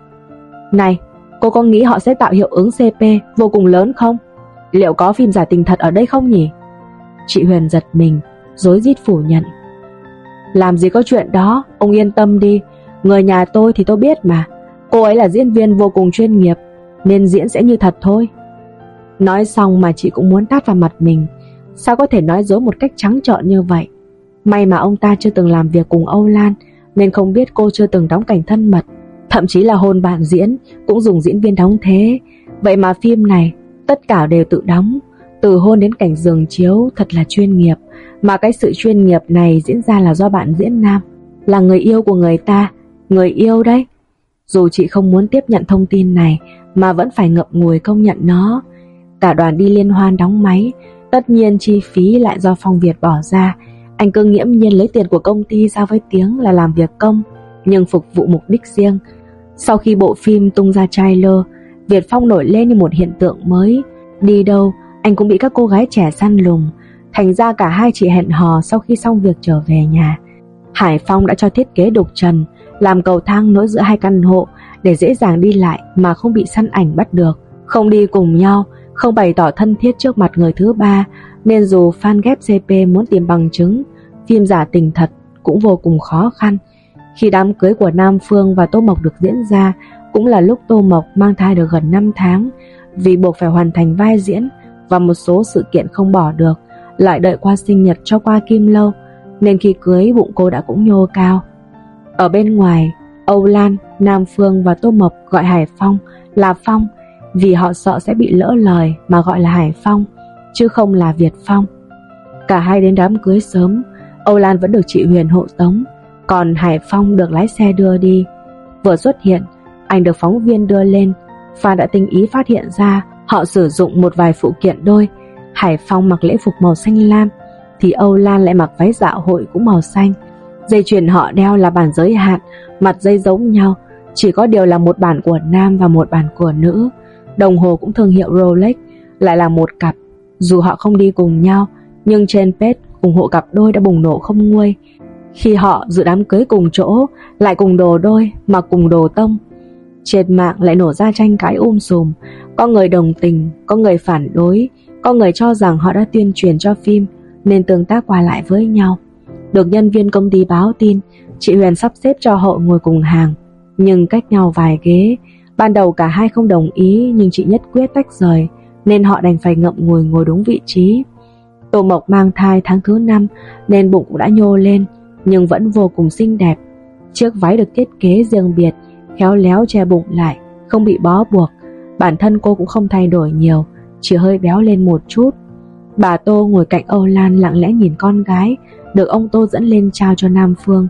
Này, cô có nghĩ họ sẽ tạo hiệu ứng CP vô cùng lớn không? Liệu có phim giả tình thật ở đây không nhỉ? Chị Huyền giật mình, dối rít phủ nhận. Làm gì có chuyện đó, ông yên tâm đi. Người nhà tôi thì tôi biết mà. Cô ấy là diễn viên vô cùng chuyên nghiệp, nên diễn sẽ như thật thôi. Nói xong mà chị cũng muốn tát vào mặt mình. Sao có thể nói dối một cách trắng trợn như vậy? May mà ông ta chưa từng làm việc cùng Âu Lan, nên không biết cô chưa từng đóng cảnh thân mật. Thậm chí là hôn bạn diễn, cũng dùng diễn viên đóng thế. Vậy mà phim này, tất cả đều tự đóng. Từ hôn đến cảnh giường chiếu thật là chuyên nghiệp. Mà cái sự chuyên nghiệp này diễn ra là do bạn diễn nam, là người yêu của người ta, người yêu đấy. Dù chị không muốn tiếp nhận thông tin này, mà vẫn phải ngậm ngùi công nhận nó. Cả đoàn đi liên hoan đóng máy, tất nhiên chi phí lại do Phong Việt bỏ ra. Anh cứ nghiễm nhiên lấy tiền của công ty giao với tiếng là làm việc công, nhưng phục vụ mục đích riêng. Sau khi bộ phim tung ra trailer, Việt Phong nổi lên như một hiện tượng mới. Đi đâu, anh cũng bị các cô gái trẻ săn lùng. Thành ra cả hai chị hẹn hò sau khi xong việc trở về nhà. Hải Phong đã cho thiết kế đục trần, làm cầu thang nối giữa hai căn hộ để dễ dàng đi lại mà không bị săn ảnh bắt được. Không đi cùng nhau, không bày tỏ thân thiết trước mặt người thứ ba, nên dù fan ghép CP muốn tìm bằng chứng, phim giả tình thật cũng vô cùng khó khăn. Khi đám cưới của Nam Phương và Tô Mộc được diễn ra, cũng là lúc Tô Mộc mang thai được gần 5 tháng, vì buộc phải hoàn thành vai diễn và một số sự kiện không bỏ được, lại đợi qua sinh nhật cho qua Kim Lâu, nên khi cưới bụng cô đã cũng nhô cao. Ở bên ngoài, Âu Lan, Nam Phương và Tô Mộc gọi Hải Phong là Phong vì họ sợ sẽ bị lỡ lời mà gọi là Hải Phong, chứ không là Việt Phong. Cả hai đến đám cưới sớm, Âu Lan vẫn được chị Huyền hộ tống, còn Hải Phong được lái xe đưa đi. Vừa xuất hiện, anh được phóng viên đưa lên, Phan đã tinh ý phát hiện ra họ sử dụng một vài phụ kiện đôi. Hải Phong mặc lễ phục màu xanh lam, thì Âu Lan lại mặc váy dạo hội cũng màu xanh. Dây chuyền họ đeo là bản giới hạn, mặt dây giống nhau, chỉ có điều là một bản của nam và một bản của nữ. Đồng hồ cũng thương hiệu Rolex, lại là một cặp. Dù họ không đi cùng nhau, nhưng trên page ủng hộ cặp đôi đã bùng nổ không nguôi. Khi họ dự đám cưới cùng chỗ, lại cùng đồ đôi mà cùng đồ tông. Trên mạng lại nổ ra tranh cãi um sùm, có người đồng tình, có người phản đối, có người cho rằng họ đã tuyên truyền cho phim nên tương tác qua lại với nhau. Được nhân viên công ty báo tin, chị Huyền sắp xếp cho họ ngồi cùng hàng, nhưng cách nhau vài ghế. Ban đầu cả hai không đồng ý nhưng chị nhất quyết tách rời, nên họ đành phải ngậm ngùi ngồi đúng vị trí. Tô Mộc mang thai tháng thứ năm nên bụng cũng đã nhô lên, nhưng vẫn vô cùng xinh đẹp. Chiếc váy được thiết kế riêng biệt, khéo léo che bụng lại, không bị bó buộc. Bản thân cô cũng không thay đổi nhiều, chỉ hơi béo lên một chút. Bà Tô ngồi cạnh Âu Lan lặng lẽ nhìn con gái, được ông Tô dẫn lên trao cho Nam Phương.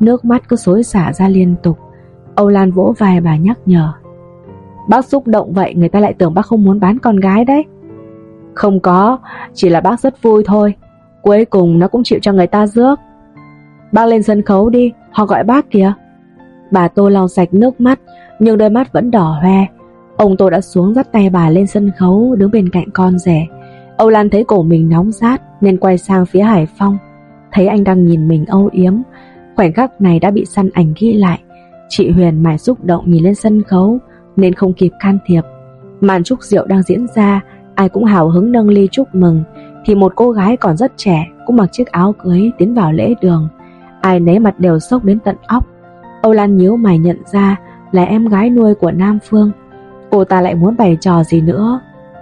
Nước mắt cứ xối xả ra liên tục. Âu Lan vỗ vai bà nhắc nhở. Bác xúc động vậy người ta lại tưởng bác không muốn bán con gái đấy. Không có, chỉ là bác rất vui thôi. Cuối cùng nó cũng chịu cho người ta rước. Bác lên sân khấu đi, họ gọi bác kìa. Bà Tô lau sạch nước mắt, nhưng đôi mắt vẫn đỏ hoe. Ông Tô đã xuống dắt tay bà lên sân khấu, đứng bên cạnh con rể. Âu Lan thấy cổ mình nóng rát nên quay sang phía Hải Phong. Thấy anh đang nhìn mình âu yếm, khoảnh khắc này đã bị săn ảnh ghi lại. Chị Huyền mải xúc động nhìn lên sân khấu nên không kịp can thiệp. Màn chúc rượu đang diễn ra, ai cũng hào hứng nâng ly chúc mừng, thì một cô gái còn rất trẻ cũng mặc chiếc áo cưới tiến vào lễ đường. Ai nấy mặt đều sốc đến tận óc. Âu Lan nhíu mày nhận ra là em gái nuôi của Nam Phương. Cô ta lại muốn bày trò gì nữa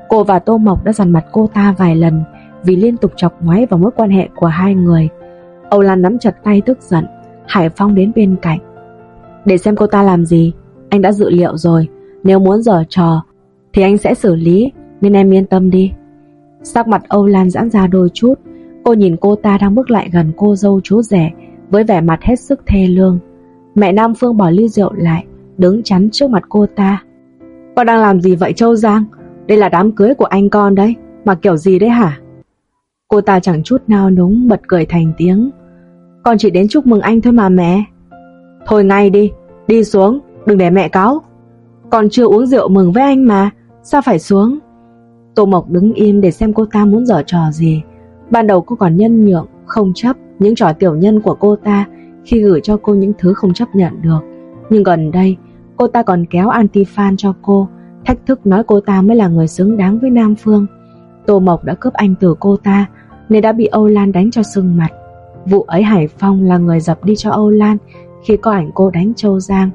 Cô và Tô Mộc đã dằn mặt cô ta vài lần Vì liên tục chọc ngoáy vào mối quan hệ của hai người Âu Lan nắm chặt tay tức giận, Hải Phong đến bên cạnh Để xem cô ta làm gì, Anh đã dự liệu rồi, Nếu muốn giở trò Thì anh sẽ xử lý, Nên em yên tâm đi Sắc mặt Âu Lan giãn ra đôi chút, Cô nhìn cô ta đang bước lại gần cô dâu chú rẻ với vẻ mặt hết sức thê lương. Mẹ Nam Phương bỏ ly rượu lại, đứng chắn trước mặt cô ta. Con đang làm gì vậy Châu Giang? Đây là đám cưới của anh con đấy, mà kiểu gì đấy hả? Cô ta chẳng chút nào núng bật cười thành tiếng. Con chỉ đến chúc mừng anh thôi mà mẹ. Thôi ngay đi, đi xuống, đừng để mẹ cáo. Còn chưa uống rượu mừng với anh mà, sao phải xuống? Tô Mộc đứng im để xem cô ta muốn dở trò gì. Ban đầu cô còn nhân nhượng, không chấp những trò tiểu nhân của cô ta khi gửi cho cô những thứ không chấp nhận được. Nhưng gần đây, cô ta còn kéo anti-fan cho cô, thách thức nói cô ta mới là người xứng đáng với Nam Phương. Tô Mộc đã cướp anh từ cô ta, nên đã bị Âu Lan đánh cho sưng mặt. Vụ ấy Hải Phong là người dập đi cho Âu Lan khi có ảnh cô đánh Châu Giang.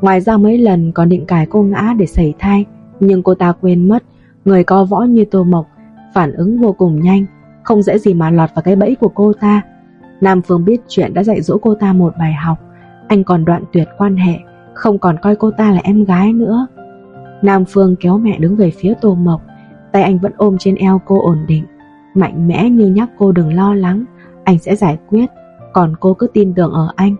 Ngoài ra mấy lần còn định cải cô ngã để sẩy thai, nhưng cô ta quên mất, người có võ như Tô Mộc, phản ứng vô cùng nhanh, không dễ gì mà lọt vào cái bẫy của cô ta. Nam Phương biết chuyện đã dạy dỗ cô ta một bài học, anh còn đoạn tuyệt quan hệ, không còn coi cô ta là em gái nữa. Nam Phương kéo mẹ đứng về phía Tô Mộc, tay anh vẫn ôm trên eo cô ổn định, mạnh mẽ như nhắc cô đừng lo lắng, anh sẽ giải quyết, còn cô cứ tin tưởng ở anh.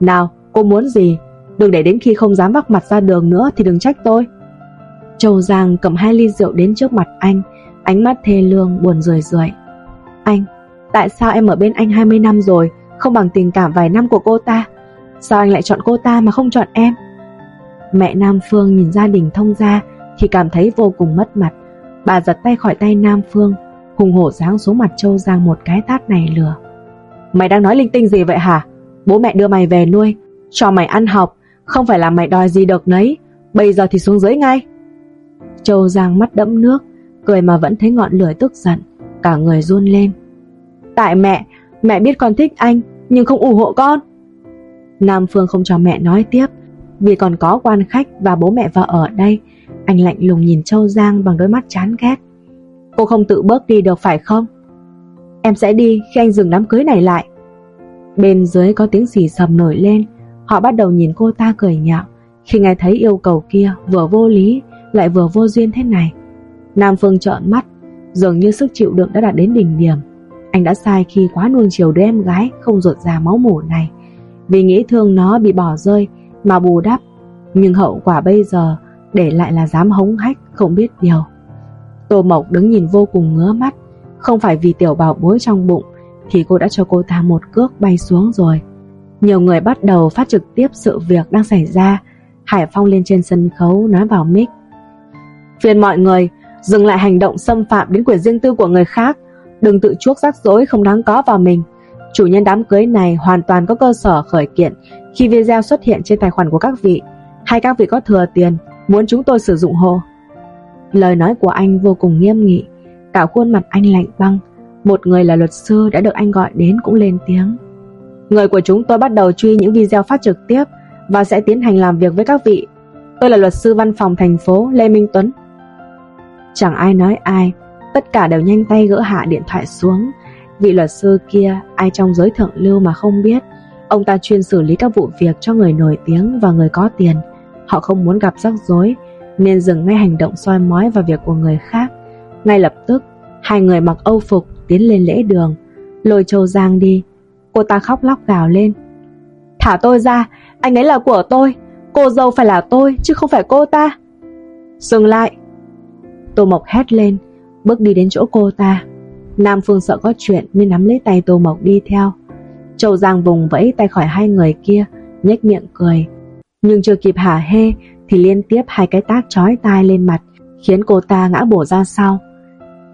Nào, cô muốn gì? Đừng để đến khi không dám vắc mặt ra đường nữa thì đừng trách tôi. Châu Giang cầm hai ly rượu đến trước mặt anh, ánh mắt thê lương buồn rười rượi. Anh, tại sao em ở bên anh 20 năm rồi, không bằng tình cảm vài năm của cô ta? Sao anh lại chọn cô ta mà không chọn em? Mẹ Nam Phương nhìn gia đình thông gia thì cảm thấy vô cùng mất mặt. Bà giật tay khỏi tay Nam Phương, hùng hổ giáng xuống mặt Châu Giang một cái tát này lừa. Mày đang nói linh tinh gì vậy hả? Bố mẹ đưa mày về nuôi, cho mày ăn học, không phải là mày đòi gì được nấy, bây giờ thì xuống dưới ngay. Châu Giang mắt đẫm nước, cười mà vẫn thấy ngọn lửa tức giận, cả người run lên. Tại mẹ, mẹ biết con thích anh, nhưng không ủng hộ con. Nam Phương không cho mẹ nói tiếp, vì còn có quan khách và bố mẹ vợ ở đây. Anh lạnh lùng nhìn Châu Giang bằng đôi mắt chán ghét. Cô không tự bước đi được phải không? Em sẽ đi khi anh dừng đám cưới này lại. Bên dưới có tiếng xì sầm nổi lên, họ bắt đầu nhìn cô ta cười nhạo khi nghe thấy yêu cầu kia vừa vô lý lại vừa vô duyên thế này. Nam Phương trợn mắt, dường như sức chịu đựng đã đạt đến đỉnh điểm. Anh đã sai khi quá nuông chiều đứa em gái không ruột già máu mủ này. Vì nghĩ thương nó bị bỏ rơi mà bù đắp, nhưng hậu quả bây giờ để lại là dám hống hách không biết điều. Tô Mộc đứng nhìn vô cùng ngứa mắt, không phải vì tiểu bảo bối trong bụng thì cô đã cho cô ta một cước bay xuống rồi. Nhiều người bắt đầu phát trực tiếp sự việc đang xảy ra. Hải Phong lên trên sân khấu nói vào mic. Phiền mọi người dừng lại hành động xâm phạm đến quyền riêng tư của người khác, đừng tự chuốc rắc rối không đáng có vào mình. Chủ nhân đám cưới này hoàn toàn có cơ sở khởi kiện khi video xuất hiện trên tài khoản của các vị, hay các vị có thừa tiền muốn chúng tôi sử dụng hộ. Lời nói của anh vô cùng nghiêm nghị, cả khuôn mặt anh lạnh băng. Một người là luật sư đã được anh gọi đến cũng lên tiếng. Người của chúng tôi bắt đầu truy những video phát trực tiếp và sẽ tiến hành làm việc với các vị. Tôi là luật sư văn phòng thành phố Lê Minh Tuấn. Chẳng ai nói ai, tất cả đều nhanh tay gỡ hạ điện thoại xuống. Vị luật sư kia, ai trong giới thượng lưu mà không biết, ông ta chuyên xử lý các vụ việc cho người nổi tiếng và người có tiền. Họ không muốn gặp rắc rối, nên dừng ngay hành động soi mói vào việc của người khác. Ngay lập tức, hai người mặc âu phục tiến lên lễ đường, lôi Châu Giang đi. Cô ta khóc lóc gào lên. Thả tôi ra, anh ấy là của tôi, cô dâu phải là tôi chứ không phải cô ta. Dừng lại. Tô Mộc hét lên, bước đi đến chỗ cô ta. Nam Phương sợ có chuyện nên nắm lấy tay Tô Mộc đi theo. Châu Giang vùng vẫy tay khỏi hai người kia, nhếch miệng cười. Nhưng chưa kịp hả hê thì liên tiếp hai cái tác chói tai lên mặt, khiến cô ta ngã bổ ra sau.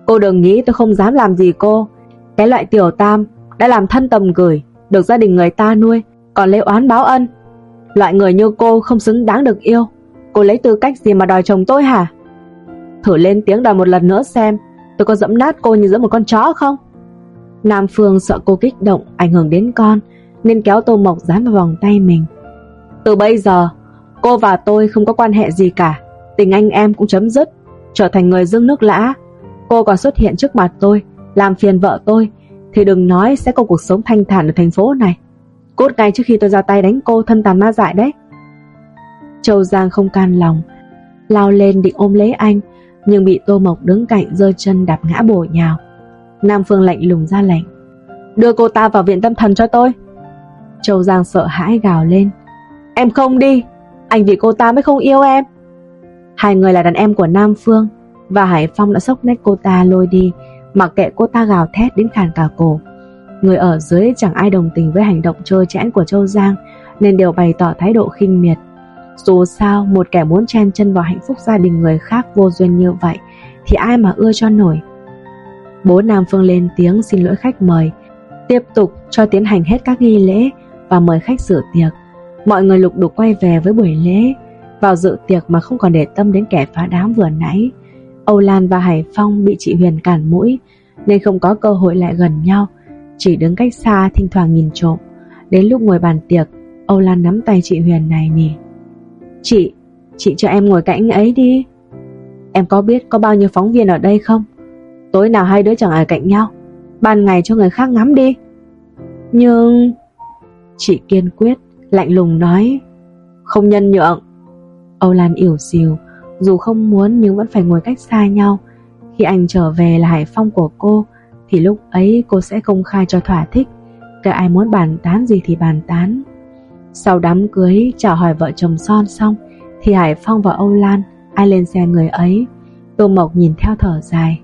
Cô đừng nghĩ tôi không dám làm gì cô. Cái loại tiểu tam đã làm thân tầm gửi, được gia đình người ta nuôi, còn lấy oán báo ân. Loại người như cô không xứng đáng được yêu. Cô lấy tư cách gì mà đòi chồng tôi hả? Thử lên tiếng đòi một lần nữa xem tôi có dẫm nát cô như giữa một con chó không? Nam Phương sợ cô kích động ảnh hưởng đến con nên kéo Tô Mộc dán vào vòng tay mình. Từ bây giờ, cô và tôi không có quan hệ gì cả, tình anh em cũng chấm dứt, trở thành người dưng nước lã. Cô còn xuất hiện trước mặt tôi, làm phiền vợ tôi, thì đừng nói sẽ có cuộc sống thanh thản ở thành phố này. Cốt ngay trước khi tôi ra tay đánh cô thân tàn ma dại đấy. Châu Giang không can lòng, lao lên định ôm lấy anh, nhưng bị Tô Mộc đứng cạnh giơ chân đạp ngã bổ nhào. Nam Phương lạnh lùng ra lệnh. Đưa cô ta vào viện tâm thần cho tôi. Châu Giang sợ hãi gào lên, Em không đi, Anh vì cô ta mới không yêu em Hai người là đàn em của Nam Phương Và Hải Phong đã sốc nét cô ta lôi đi, Mặc kệ cô ta gào thét đến khàn cả cổ Người ở dưới chẳng ai đồng tình với hành động trơ chẽn của Châu Giang, Nên đều bày tỏ thái độ khinh miệt dù sao, một kẻ muốn chen chân vào hạnh phúc gia đình người khác vô duyên như vậy, Thì ai mà ưa cho nổi? Bố Nam Phương lên tiếng xin lỗi khách mời, Tiếp tục cho tiến hành hết các nghi lễ Và mời khách dự tiệc. Mọi người lục đục quay về với buổi lễ. Vào dự tiệc mà không còn để tâm đến kẻ phá đám vừa nãy, Âu Lan và Hải Phong bị chị Huyền cản mũi, Nên không có cơ hội lại gần nhau, Chỉ đứng cách xa thỉnh thoảng nhìn trộm. Đến lúc ngồi bàn tiệc, Âu Lan nắm tay chị Huyền này nỉ Chị, chị cho em ngồi cạnh ấy đi. Em có biết có bao nhiêu phóng viên ở đây không? Tối nào hai đứa chẳng ở cạnh nhau. Ban ngày cho người khác ngắm đi. Nhưng Chị kiên quyết Lạnh lùng nói Không nhân nhượng. Âu Lan yểu xìu Dù không muốn nhưng vẫn phải ngồi cách xa nhau. Khi anh trở về là Hải Phong của cô Thì lúc ấy cô sẽ công khai cho thỏa thích. Cả ai muốn bàn tán gì thì bàn tán. Sau đám cưới chào hỏi vợ chồng son xong Thì Hải Phong và Âu Lan Ai lên xe người ấy. Tô Mộc nhìn theo thở dài.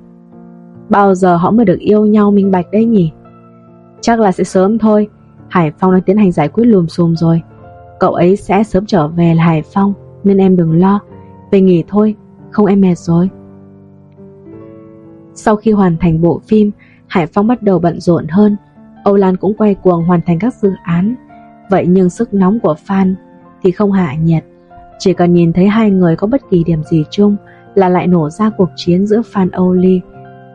Bao giờ họ mới được yêu nhau minh bạch đấy nhỉ? Chắc là sẽ sớm thôi. Hải Phong đang tiến hành giải quyết lùm xùm rồi. Cậu ấy sẽ sớm trở về là Hải Phong, Nên em đừng lo. Về nghỉ thôi, Không em mệt rồi. Sau khi hoàn thành bộ phim, Hải Phong bắt đầu bận rộn hơn. Âu Lan cũng quay cuồng hoàn thành các dự án. Vậy nhưng sức nóng của fan Thì không hạ nhiệt Chỉ cần nhìn thấy hai người có bất kỳ điểm gì chung Là lại nổ ra cuộc chiến giữa fan Âu Ly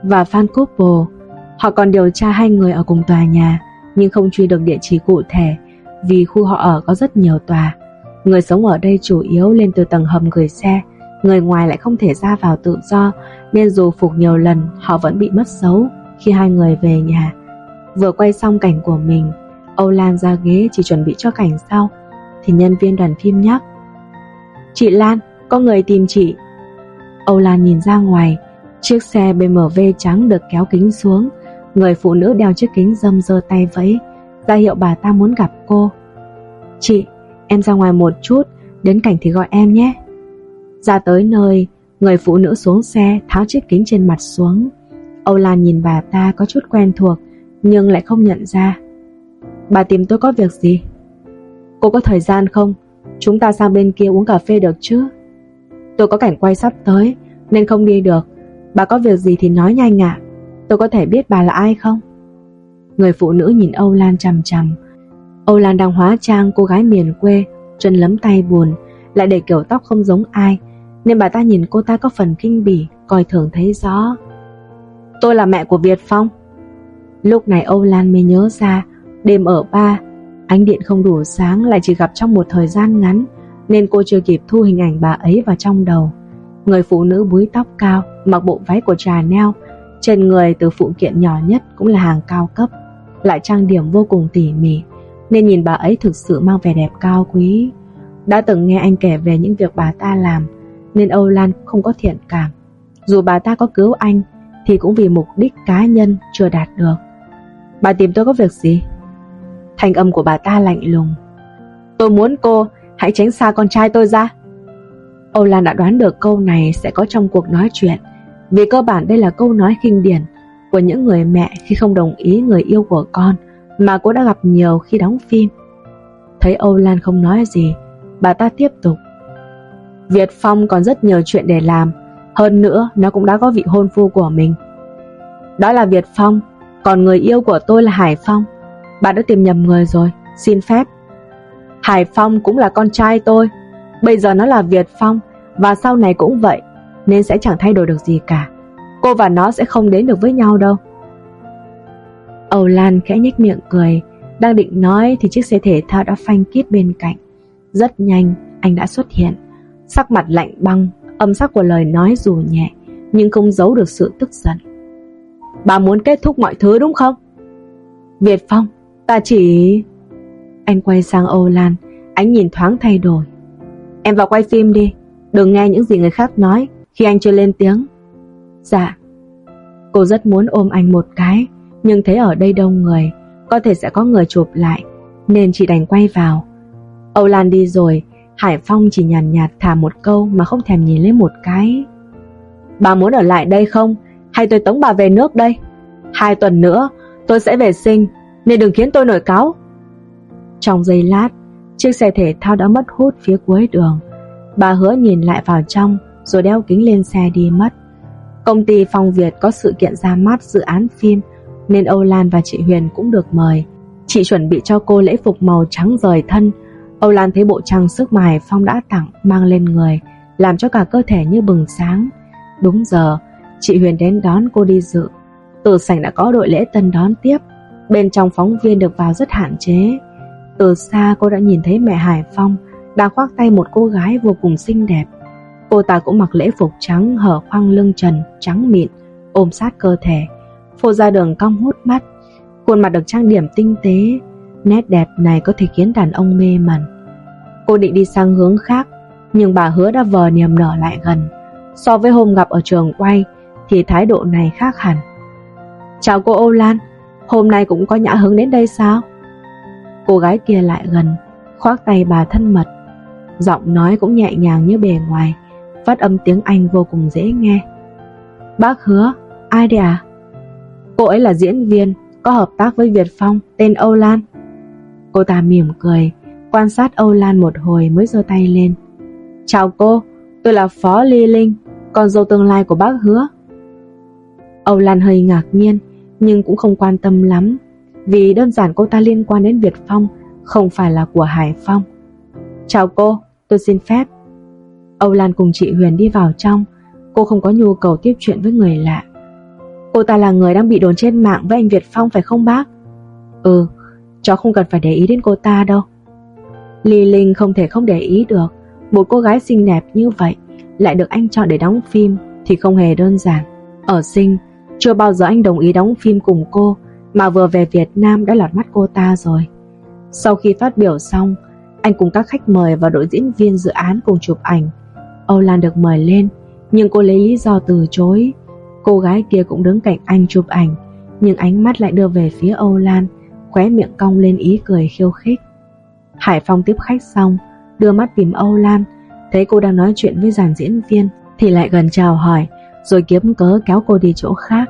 Và fan couple Họ còn điều tra hai người ở cùng tòa nhà nhưng không truy được địa chỉ cụ thể vì khu họ ở có rất nhiều tòa. Người sống ở đây chủ yếu lên từ tầng hầm gửi xe, người ngoài lại không thể ra vào tự do nên dù phục nhiều lần họ vẫn bị mất dấu khi hai người về nhà. Vừa quay xong cảnh của mình, Âu Lan ra ghế chỉ chuẩn bị cho cảnh sau. Thì nhân viên đoàn phim nhắc Chị Lan, có người tìm chị. Âu Lan nhìn ra ngoài, chiếc xe BMW trắng được kéo kính xuống. Người phụ nữ đeo chiếc kính dâm dơ tay vẫy ra hiệu bà ta muốn gặp cô. Chị, em ra ngoài một chút Đến cảnh thì gọi em nhé. Ra tới nơi Người phụ nữ xuống xe tháo chiếc kính trên mặt xuống. Âu Lan nhìn bà ta có chút quen thuộc Nhưng lại không nhận ra. Bà tìm tôi có việc gì? Cô có thời gian không? Chúng ta sang bên kia uống cà phê được chứ? Tôi có cảnh quay sắp tới, Nên không đi được. Bà có việc gì thì nói nhanh ạ. Tôi có thể biết bà là ai không? Người phụ nữ nhìn Âu Lan chằm chằm. Âu Lan đang hóa trang cô gái miền quê, Chân lấm tay buồn, Lại để kiểu tóc không giống ai, Nên bà ta nhìn cô ta có phần kinh bỉ, Coi thường thấy rõ. Tôi là mẹ của Việt Phong. Lúc này Âu Lan mới nhớ ra Đêm ở ba Ánh điện không đủ sáng lại chỉ gặp trong một thời gian ngắn Nên cô chưa kịp thu hình ảnh bà ấy vào trong đầu Người phụ nữ búi tóc cao Mặc bộ váy của trà neo trên người từ phụ kiện nhỏ nhất cũng là hàng cao cấp, lại trang điểm vô cùng tỉ mỉ, nên nhìn bà ấy thực sự mang vẻ đẹp cao quý. Đã từng nghe anh kể về những việc bà ta làm, nên Âu Lan không có thiện cảm. Dù bà ta có cứu anh, thì cũng vì mục đích cá nhân chưa đạt được. Bà tìm tôi có việc gì? Thanh âm của bà ta lạnh lùng. Tôi muốn cô hãy tránh xa con trai tôi ra. Âu Lan đã đoán được câu này sẽ có trong cuộc nói chuyện vì cơ bản đây là câu nói kinh điển của những người mẹ khi không đồng ý người yêu của con mà cô đã gặp nhiều khi đóng phim. Thấy Âu Lan không nói gì, bà ta tiếp tục. Việt Phong còn rất nhiều chuyện để làm, hơn nữa nó cũng đã có vị hôn phu của mình. Đó là Việt Phong, còn người yêu của tôi là Hải Phong. Bà đã tìm nhầm người rồi, xin phép. Hải Phong cũng là con trai tôi, bây giờ nó là Việt Phong, và sau này cũng vậy nên sẽ chẳng thay đổi được gì cả. Cô và nó sẽ không đến được với nhau đâu. Âu Lan khẽ nhếch miệng cười, đang định nói thì chiếc xe thể thao đã phanh kít bên cạnh. Rất nhanh, anh đã xuất hiện. Sắc mặt lạnh băng, âm sắc của lời nói dù nhẹ, nhưng không giấu được sự tức giận. Bà muốn kết thúc mọi thứ đúng không? Việt Phong, ta chỉ... Anh quay sang Âu Lan, ánh nhìn thoáng thay đổi. Em vào quay phim đi, đừng nghe những gì người khác nói, khi anh chưa lên tiếng. Dạ. Cô rất muốn ôm anh một cái Nhưng thấy ở đây đông người Có thể sẽ có người chụp lại Nên chị đành quay vào. Âu Lan đi rồi Hải Phong chỉ nhàn nhạt, nhạt thả một câu Mà không thèm nhìn lên một cái. Bà muốn ở lại đây không? Hay tôi tống bà về nước đây? Hai tuần nữa tôi sẽ về sinh. Nên đừng khiến tôi nổi cáo Trong giây lát, Chiếc xe thể thao đã mất hút phía cuối đường. Bà hứa nhìn lại vào trong, Rồi đeo kính lên xe đi mất. Công ty Phong Việt có sự kiện ra mắt dự án phim, Nên Âu Lan và chị Huyền cũng được mời. Chị chuẩn bị cho cô lễ phục màu trắng rời thân. Âu Lan thấy bộ trang sức mài Phong đã tặng mang lên người, Làm cho cả cơ thể như bừng sáng. Đúng giờ, Chị Huyền đến đón cô đi dự. Từ sảnh đã có đội lễ tân đón tiếp. Bên trong phóng viên được vào rất hạn chế. Từ xa cô đã nhìn thấy mẹ Hải Phong Đang khoác tay một cô gái vô cùng xinh đẹp. Cô ta cũng mặc lễ phục trắng, hở khoang lưng trần, Trắng mịn, Ôm sát cơ thể. Phô ra đường cong hút mắt, Khuôn mặt được trang điểm tinh tế. Nét đẹp này có thể khiến đàn ông mê mẩn. Cô định đi sang hướng khác, Nhưng bà hứa đã vờ niềm nở lại gần. So với hôm gặp ở trường quay, Thì thái độ này khác hẳn. Chào cô Âu Lan. Hôm nay cũng có nhã hứng đến đây sao? Cô gái kia lại gần, Khoác tay bà thân mật, Giọng nói cũng nhẹ nhàng như bề ngoài, Phát âm tiếng Anh vô cùng dễ nghe. Bác hứa, Ai đây à? Cô ấy là diễn viên, Có hợp tác với Việt Phong, Tên Âu Lan. Cô ta mỉm cười, Quan sát Âu Lan một hồi mới giơ tay lên. Chào cô, Tôi là Phó Ly Linh, Con dâu tương lai của bác hứa. Âu Lan hơi ngạc nhiên nhưng cũng không quan tâm lắm. Vì đơn giản cô ta liên quan đến Việt Phong Không phải là của Hải Phong. Chào cô, tôi xin phép. Âu Lan cùng chị Huyền đi vào trong. Cô không có nhu cầu tiếp chuyện với người lạ. Cô ta là người đang bị đồn trên mạng với anh Việt Phong phải không bác? Ừ, cháu không cần phải để ý đến cô ta đâu. Ly Linh không thể không để ý được. Một cô gái xinh đẹp như vậy Lại được anh chọn để đóng phim Thì không hề đơn giản. Ở sinh, chưa bao giờ anh đồng ý đóng phim cùng cô, Mà vừa về Việt Nam đã lọt mắt cô ta rồi. Sau khi phát biểu xong, Anh cùng các khách mời và đội diễn viên dự án cùng chụp ảnh. Âu Lan được mời lên, Nhưng cô lấy lý do từ chối. Cô gái kia cũng đứng cạnh anh chụp ảnh, Nhưng ánh mắt lại đưa về phía Âu Lan Khóe miệng cong lên ý cười khiêu khích. Hải Phong tiếp khách xong, Đưa mắt tìm Âu Lan Thấy cô đang nói chuyện với dàn diễn viên, Thì lại gần chào hỏi. Rồi kiếm cớ kéo cô đi chỗ khác.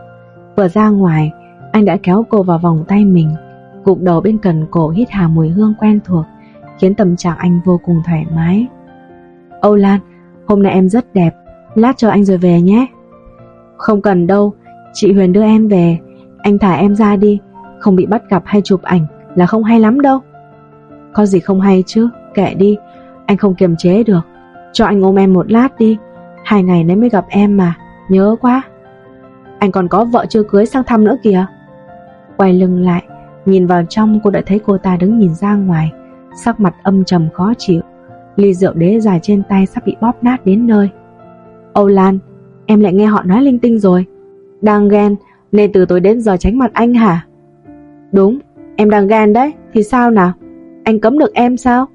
Vừa ra ngoài, Anh đã kéo cô vào vòng tay mình. Gục đầu bên cần cổ hít hà mùi hương quen thuộc, Khiến tâm trạng anh vô cùng thoải mái. Âu Lan, Hôm nay em rất đẹp, Lát cho anh rồi về nhé. Không cần đâu, Chị Huyền đưa em về. Anh thả em ra đi, Không bị bắt gặp hay chụp ảnh Là không hay lắm đâu. Có gì không hay chứ, Kệ đi, Anh không kiềm chế được. Cho anh ôm em một lát đi, Hai ngày nay mới gặp em mà. Nhớ quá. Anh còn có vợ chưa cưới sang thăm nữa kìa. Quay lưng lại, Nhìn vào trong cô đã thấy cô ta đứng nhìn ra ngoài. Sắc mặt âm trầm khó chịu. Ly rượu đế dài trên tay sắp bị bóp nát đến nơi. Âu Lan, Em lại nghe họ nói linh tinh rồi. Đang ghen, nên từ tối đến giờ tránh mặt anh hả? Đúng, Em đang ghen đấy, Thì sao nào? Anh cấm được em sao?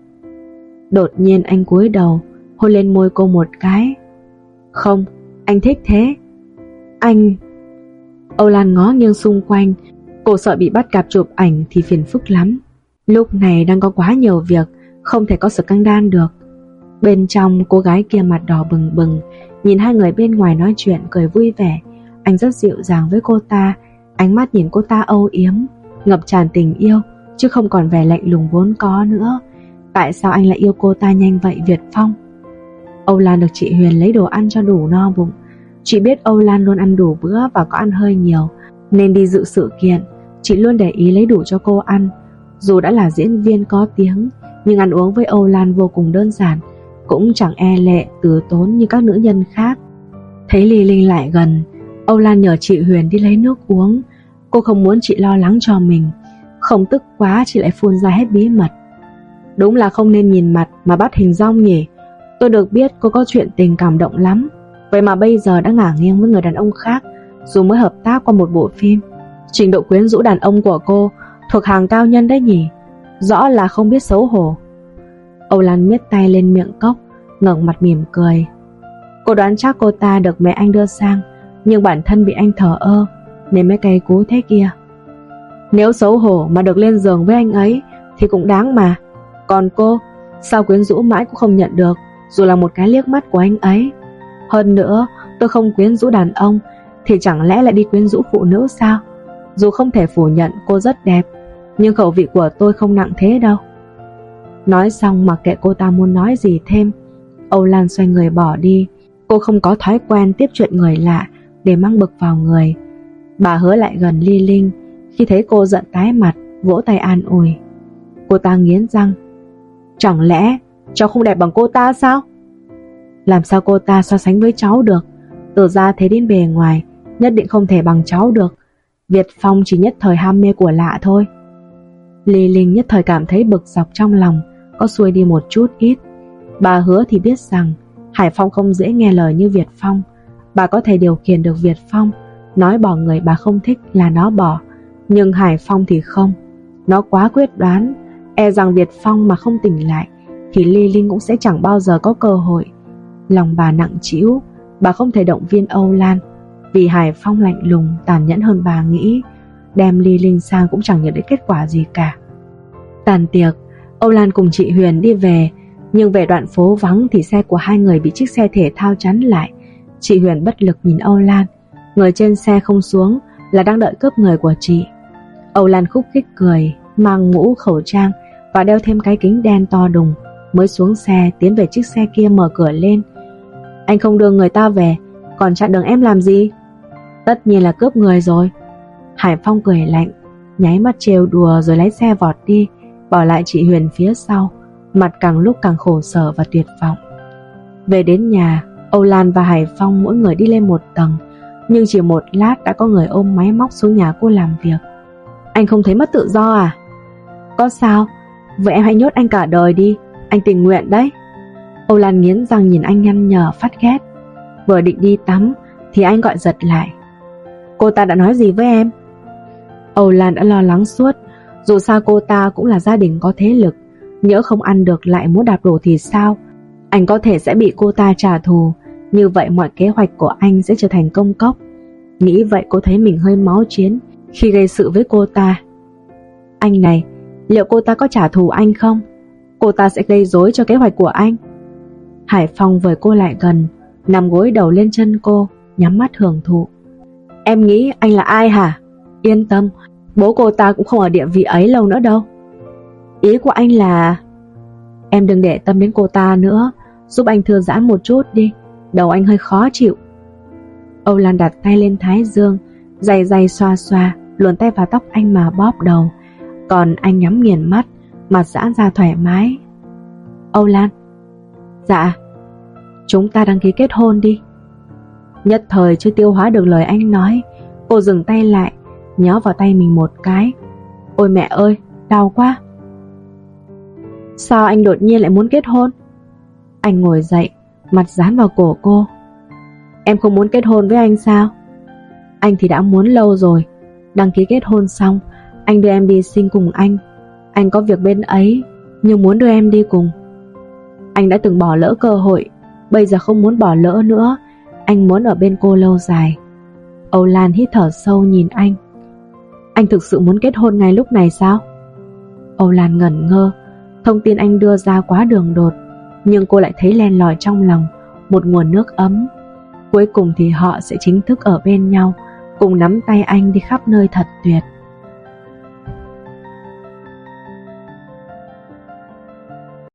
Đột nhiên anh cúi đầu, Hôn lên môi cô một cái. Không anh thích thế. Anh. Âu Lan ngó nghiêng xung quanh. Cô sợ bị bắt gặp chụp ảnh thì phiền phức lắm. Lúc này đang có quá nhiều việc, Không thể có sự căng đan được. Bên trong, cô gái kia mặt đỏ bừng bừng, Nhìn hai người bên ngoài nói chuyện, cười vui vẻ. Anh rất dịu dàng với cô ta, Ánh mắt nhìn cô ta âu yếm, Ngập tràn tình yêu, Chứ không còn vẻ lạnh lùng vốn có nữa. Tại sao anh lại yêu cô ta nhanh vậy, Việt Phong? Âu Lan được chị Huyền lấy đồ ăn cho đủ no bụng Chị biết Âu Lan luôn ăn đủ bữa Và có ăn hơi nhiều Nên đi dự sự kiện Chị luôn để ý lấy đủ cho cô ăn Dù đã là diễn viên có tiếng Nhưng ăn uống với Âu Lan vô cùng đơn giản cũng chẳng e lệ từ tốn như các nữ nhân khác. Thấy Ly Linh lại gần, Âu Lan nhờ chị Huyền đi lấy nước uống. Cô không muốn chị lo lắng cho mình, không tức quá chị lại phun ra hết bí mật. Đúng là không nên nhìn mặt mà bắt hình rong nhỉ. Tôi được biết cô có chuyện tình cảm động lắm, vậy mà bây giờ đã ngả nghiêng với người đàn ông khác, dù mới hợp tác qua một bộ phim. Trình độ quyến rũ đàn ông của cô thuộc hàng cao nhân đấy nhỉ, rõ là không biết xấu hổ. Âu Lan miết tay lên miệng cốc ngẩng mặt mỉm cười Cô đoán chắc cô ta được mẹ anh đưa sang Nhưng bản thân bị anh thở ơ Nên mới cay cú thế kia Nếu xấu hổ mà được lên giường với anh ấy thì cũng đáng mà. Còn cô, sao quyến rũ mãi cũng không nhận được, dù là một cái liếc mắt của anh ấy. Hơn nữa, tôi không quyến rũ đàn ông, thì chẳng lẽ lại đi quyến rũ phụ nữ sao? Dù không thể phủ nhận cô rất đẹp, nhưng khẩu vị của tôi không nặng thế đâu. Nói xong mặc kệ cô ta muốn nói gì thêm, Âu Lan xoay người bỏ đi. Cô không có thói quen tiếp chuyện người lạ để mang bực vào người. Bà hứa lại gần Ly Linh, khi thấy cô giận tái mặt, vỗ tay an ủi. Cô ta nghiến răng. Chẳng lẽ cháu không đẹp bằng cô ta sao? Làm sao cô ta so sánh với cháu được? Từ ra thế đến bề ngoài, nhất định không thể bằng cháu được. Việt Phong chỉ nhất thời ham mê của lạ thôi. Ly Linh nhất thời cảm thấy bực dọc trong lòng, có xuôi đi một chút ít. Bà hứa thì biết rằng Hải Phong không dễ nghe lời như Việt Phong. Bà có thể điều khiển được Việt Phong, nói bỏ người bà không thích là nó bỏ. Nhưng Hải Phong thì không. Nó quá quyết đoán, e rằng Việt Phong mà không tỉnh lại thì Ly Linh cũng sẽ chẳng bao giờ có cơ hội. Lòng bà nặng trĩu, bà không thể động viên Âu Lan vì Hải Phong lạnh lùng, tàn nhẫn hơn bà nghĩ, đem Ly Linh sang cũng chẳng nhận được kết quả gì cả. Tàn tiệc, Âu Lan cùng chị Huyền đi về, nhưng về đoạn phố vắng thì xe của hai người bị chiếc xe thể thao chắn lại. Chị Huyền bất lực nhìn Âu Lan, người trên xe không xuống là đang đợi cướp người của chị. Âu Lan khúc khích cười, mang mũ khẩu trang và đeo thêm cái kính đen to đùng, mới xuống xe tiến về chiếc xe kia mở cửa lên. Anh không đưa người ta về, còn chặn đường em làm gì? Tất nhiên là cướp người rồi. Hải Phong cười lạnh, nháy mắt trêu đùa rồi lái xe vọt đi, bỏ lại chị Huyền phía sau, mặt càng lúc càng khổ sở và tuyệt vọng. Về đến nhà, Âu Lan và Hải Phong mỗi người đi lên một tầng, nhưng chỉ một lát đã có người ôm máy móc xuống nhà cô làm việc. Anh không thấy mất tự do à? Có sao? Vậy em hãy nhốt anh cả đời đi, anh tình nguyện đấy. Âu Lan nghiến răng nhìn anh nhăn nhở phát ghét. Vừa định đi tắm thì anh gọi giật lại. Cô ta đã nói gì với em? Âu Lan đã lo lắng suốt, dù sao cô ta cũng là gia đình có thế lực, nhỡ không ăn được lại muốn đạp đổ thì sao? Anh có thể sẽ bị cô ta trả thù, như vậy mọi kế hoạch của anh sẽ trở thành công cốc. Nghĩ vậy cô thấy mình hơi máu chiến khi gây sự với cô ta. Anh này, liệu cô ta có trả thù anh không? Cô ta sẽ gây rối cho kế hoạch của anh. Hải Phong với cô lại gần, nằm gối đầu lên chân cô, nhắm mắt hưởng thụ. Em nghĩ anh là ai hả? Yên tâm, bố cô ta cũng không ở địa vị ấy lâu nữa đâu. Ý của anh là... Em đừng để tâm đến cô ta nữa, giúp anh thư giãn một chút đi, đầu anh hơi khó chịu. Âu Lan đặt tay lên thái dương, dày dày xoa xoa, luồn tay vào tóc anh mà bóp đầu. Còn anh nhắm nghiền mắt, mặt giãn ra thoải mái. Âu Lan, Dạ. Chúng ta đăng ký kết hôn đi. Nhất thời chưa tiêu hóa được lời anh nói Cô dừng tay lại Nhó vào tay mình một cái. Ôi mẹ ơi, đau quá. Sao anh đột nhiên lại muốn kết hôn? Anh ngồi dậy Mặt dán vào cổ cô. Em không muốn kết hôn với anh sao? Anh thì đã muốn lâu rồi. Đăng ký kết hôn xong Anh đưa em đi sinh cùng anh. Anh có việc bên ấy, Nhưng muốn đưa em đi cùng. Anh đã từng bỏ lỡ cơ hội, Bây giờ không muốn bỏ lỡ nữa. Anh muốn ở bên cô lâu dài. Âu Lan hít thở sâu nhìn anh. Anh thực sự muốn kết hôn ngay lúc này sao? Âu Lan ngẩn ngơ. Thông tin anh đưa ra quá đường đột, Nhưng cô lại thấy len lỏi trong lòng, Một nguồn nước ấm. Cuối cùng thì họ sẽ chính thức ở bên nhau, Cùng nắm tay anh đi khắp nơi thật tuyệt.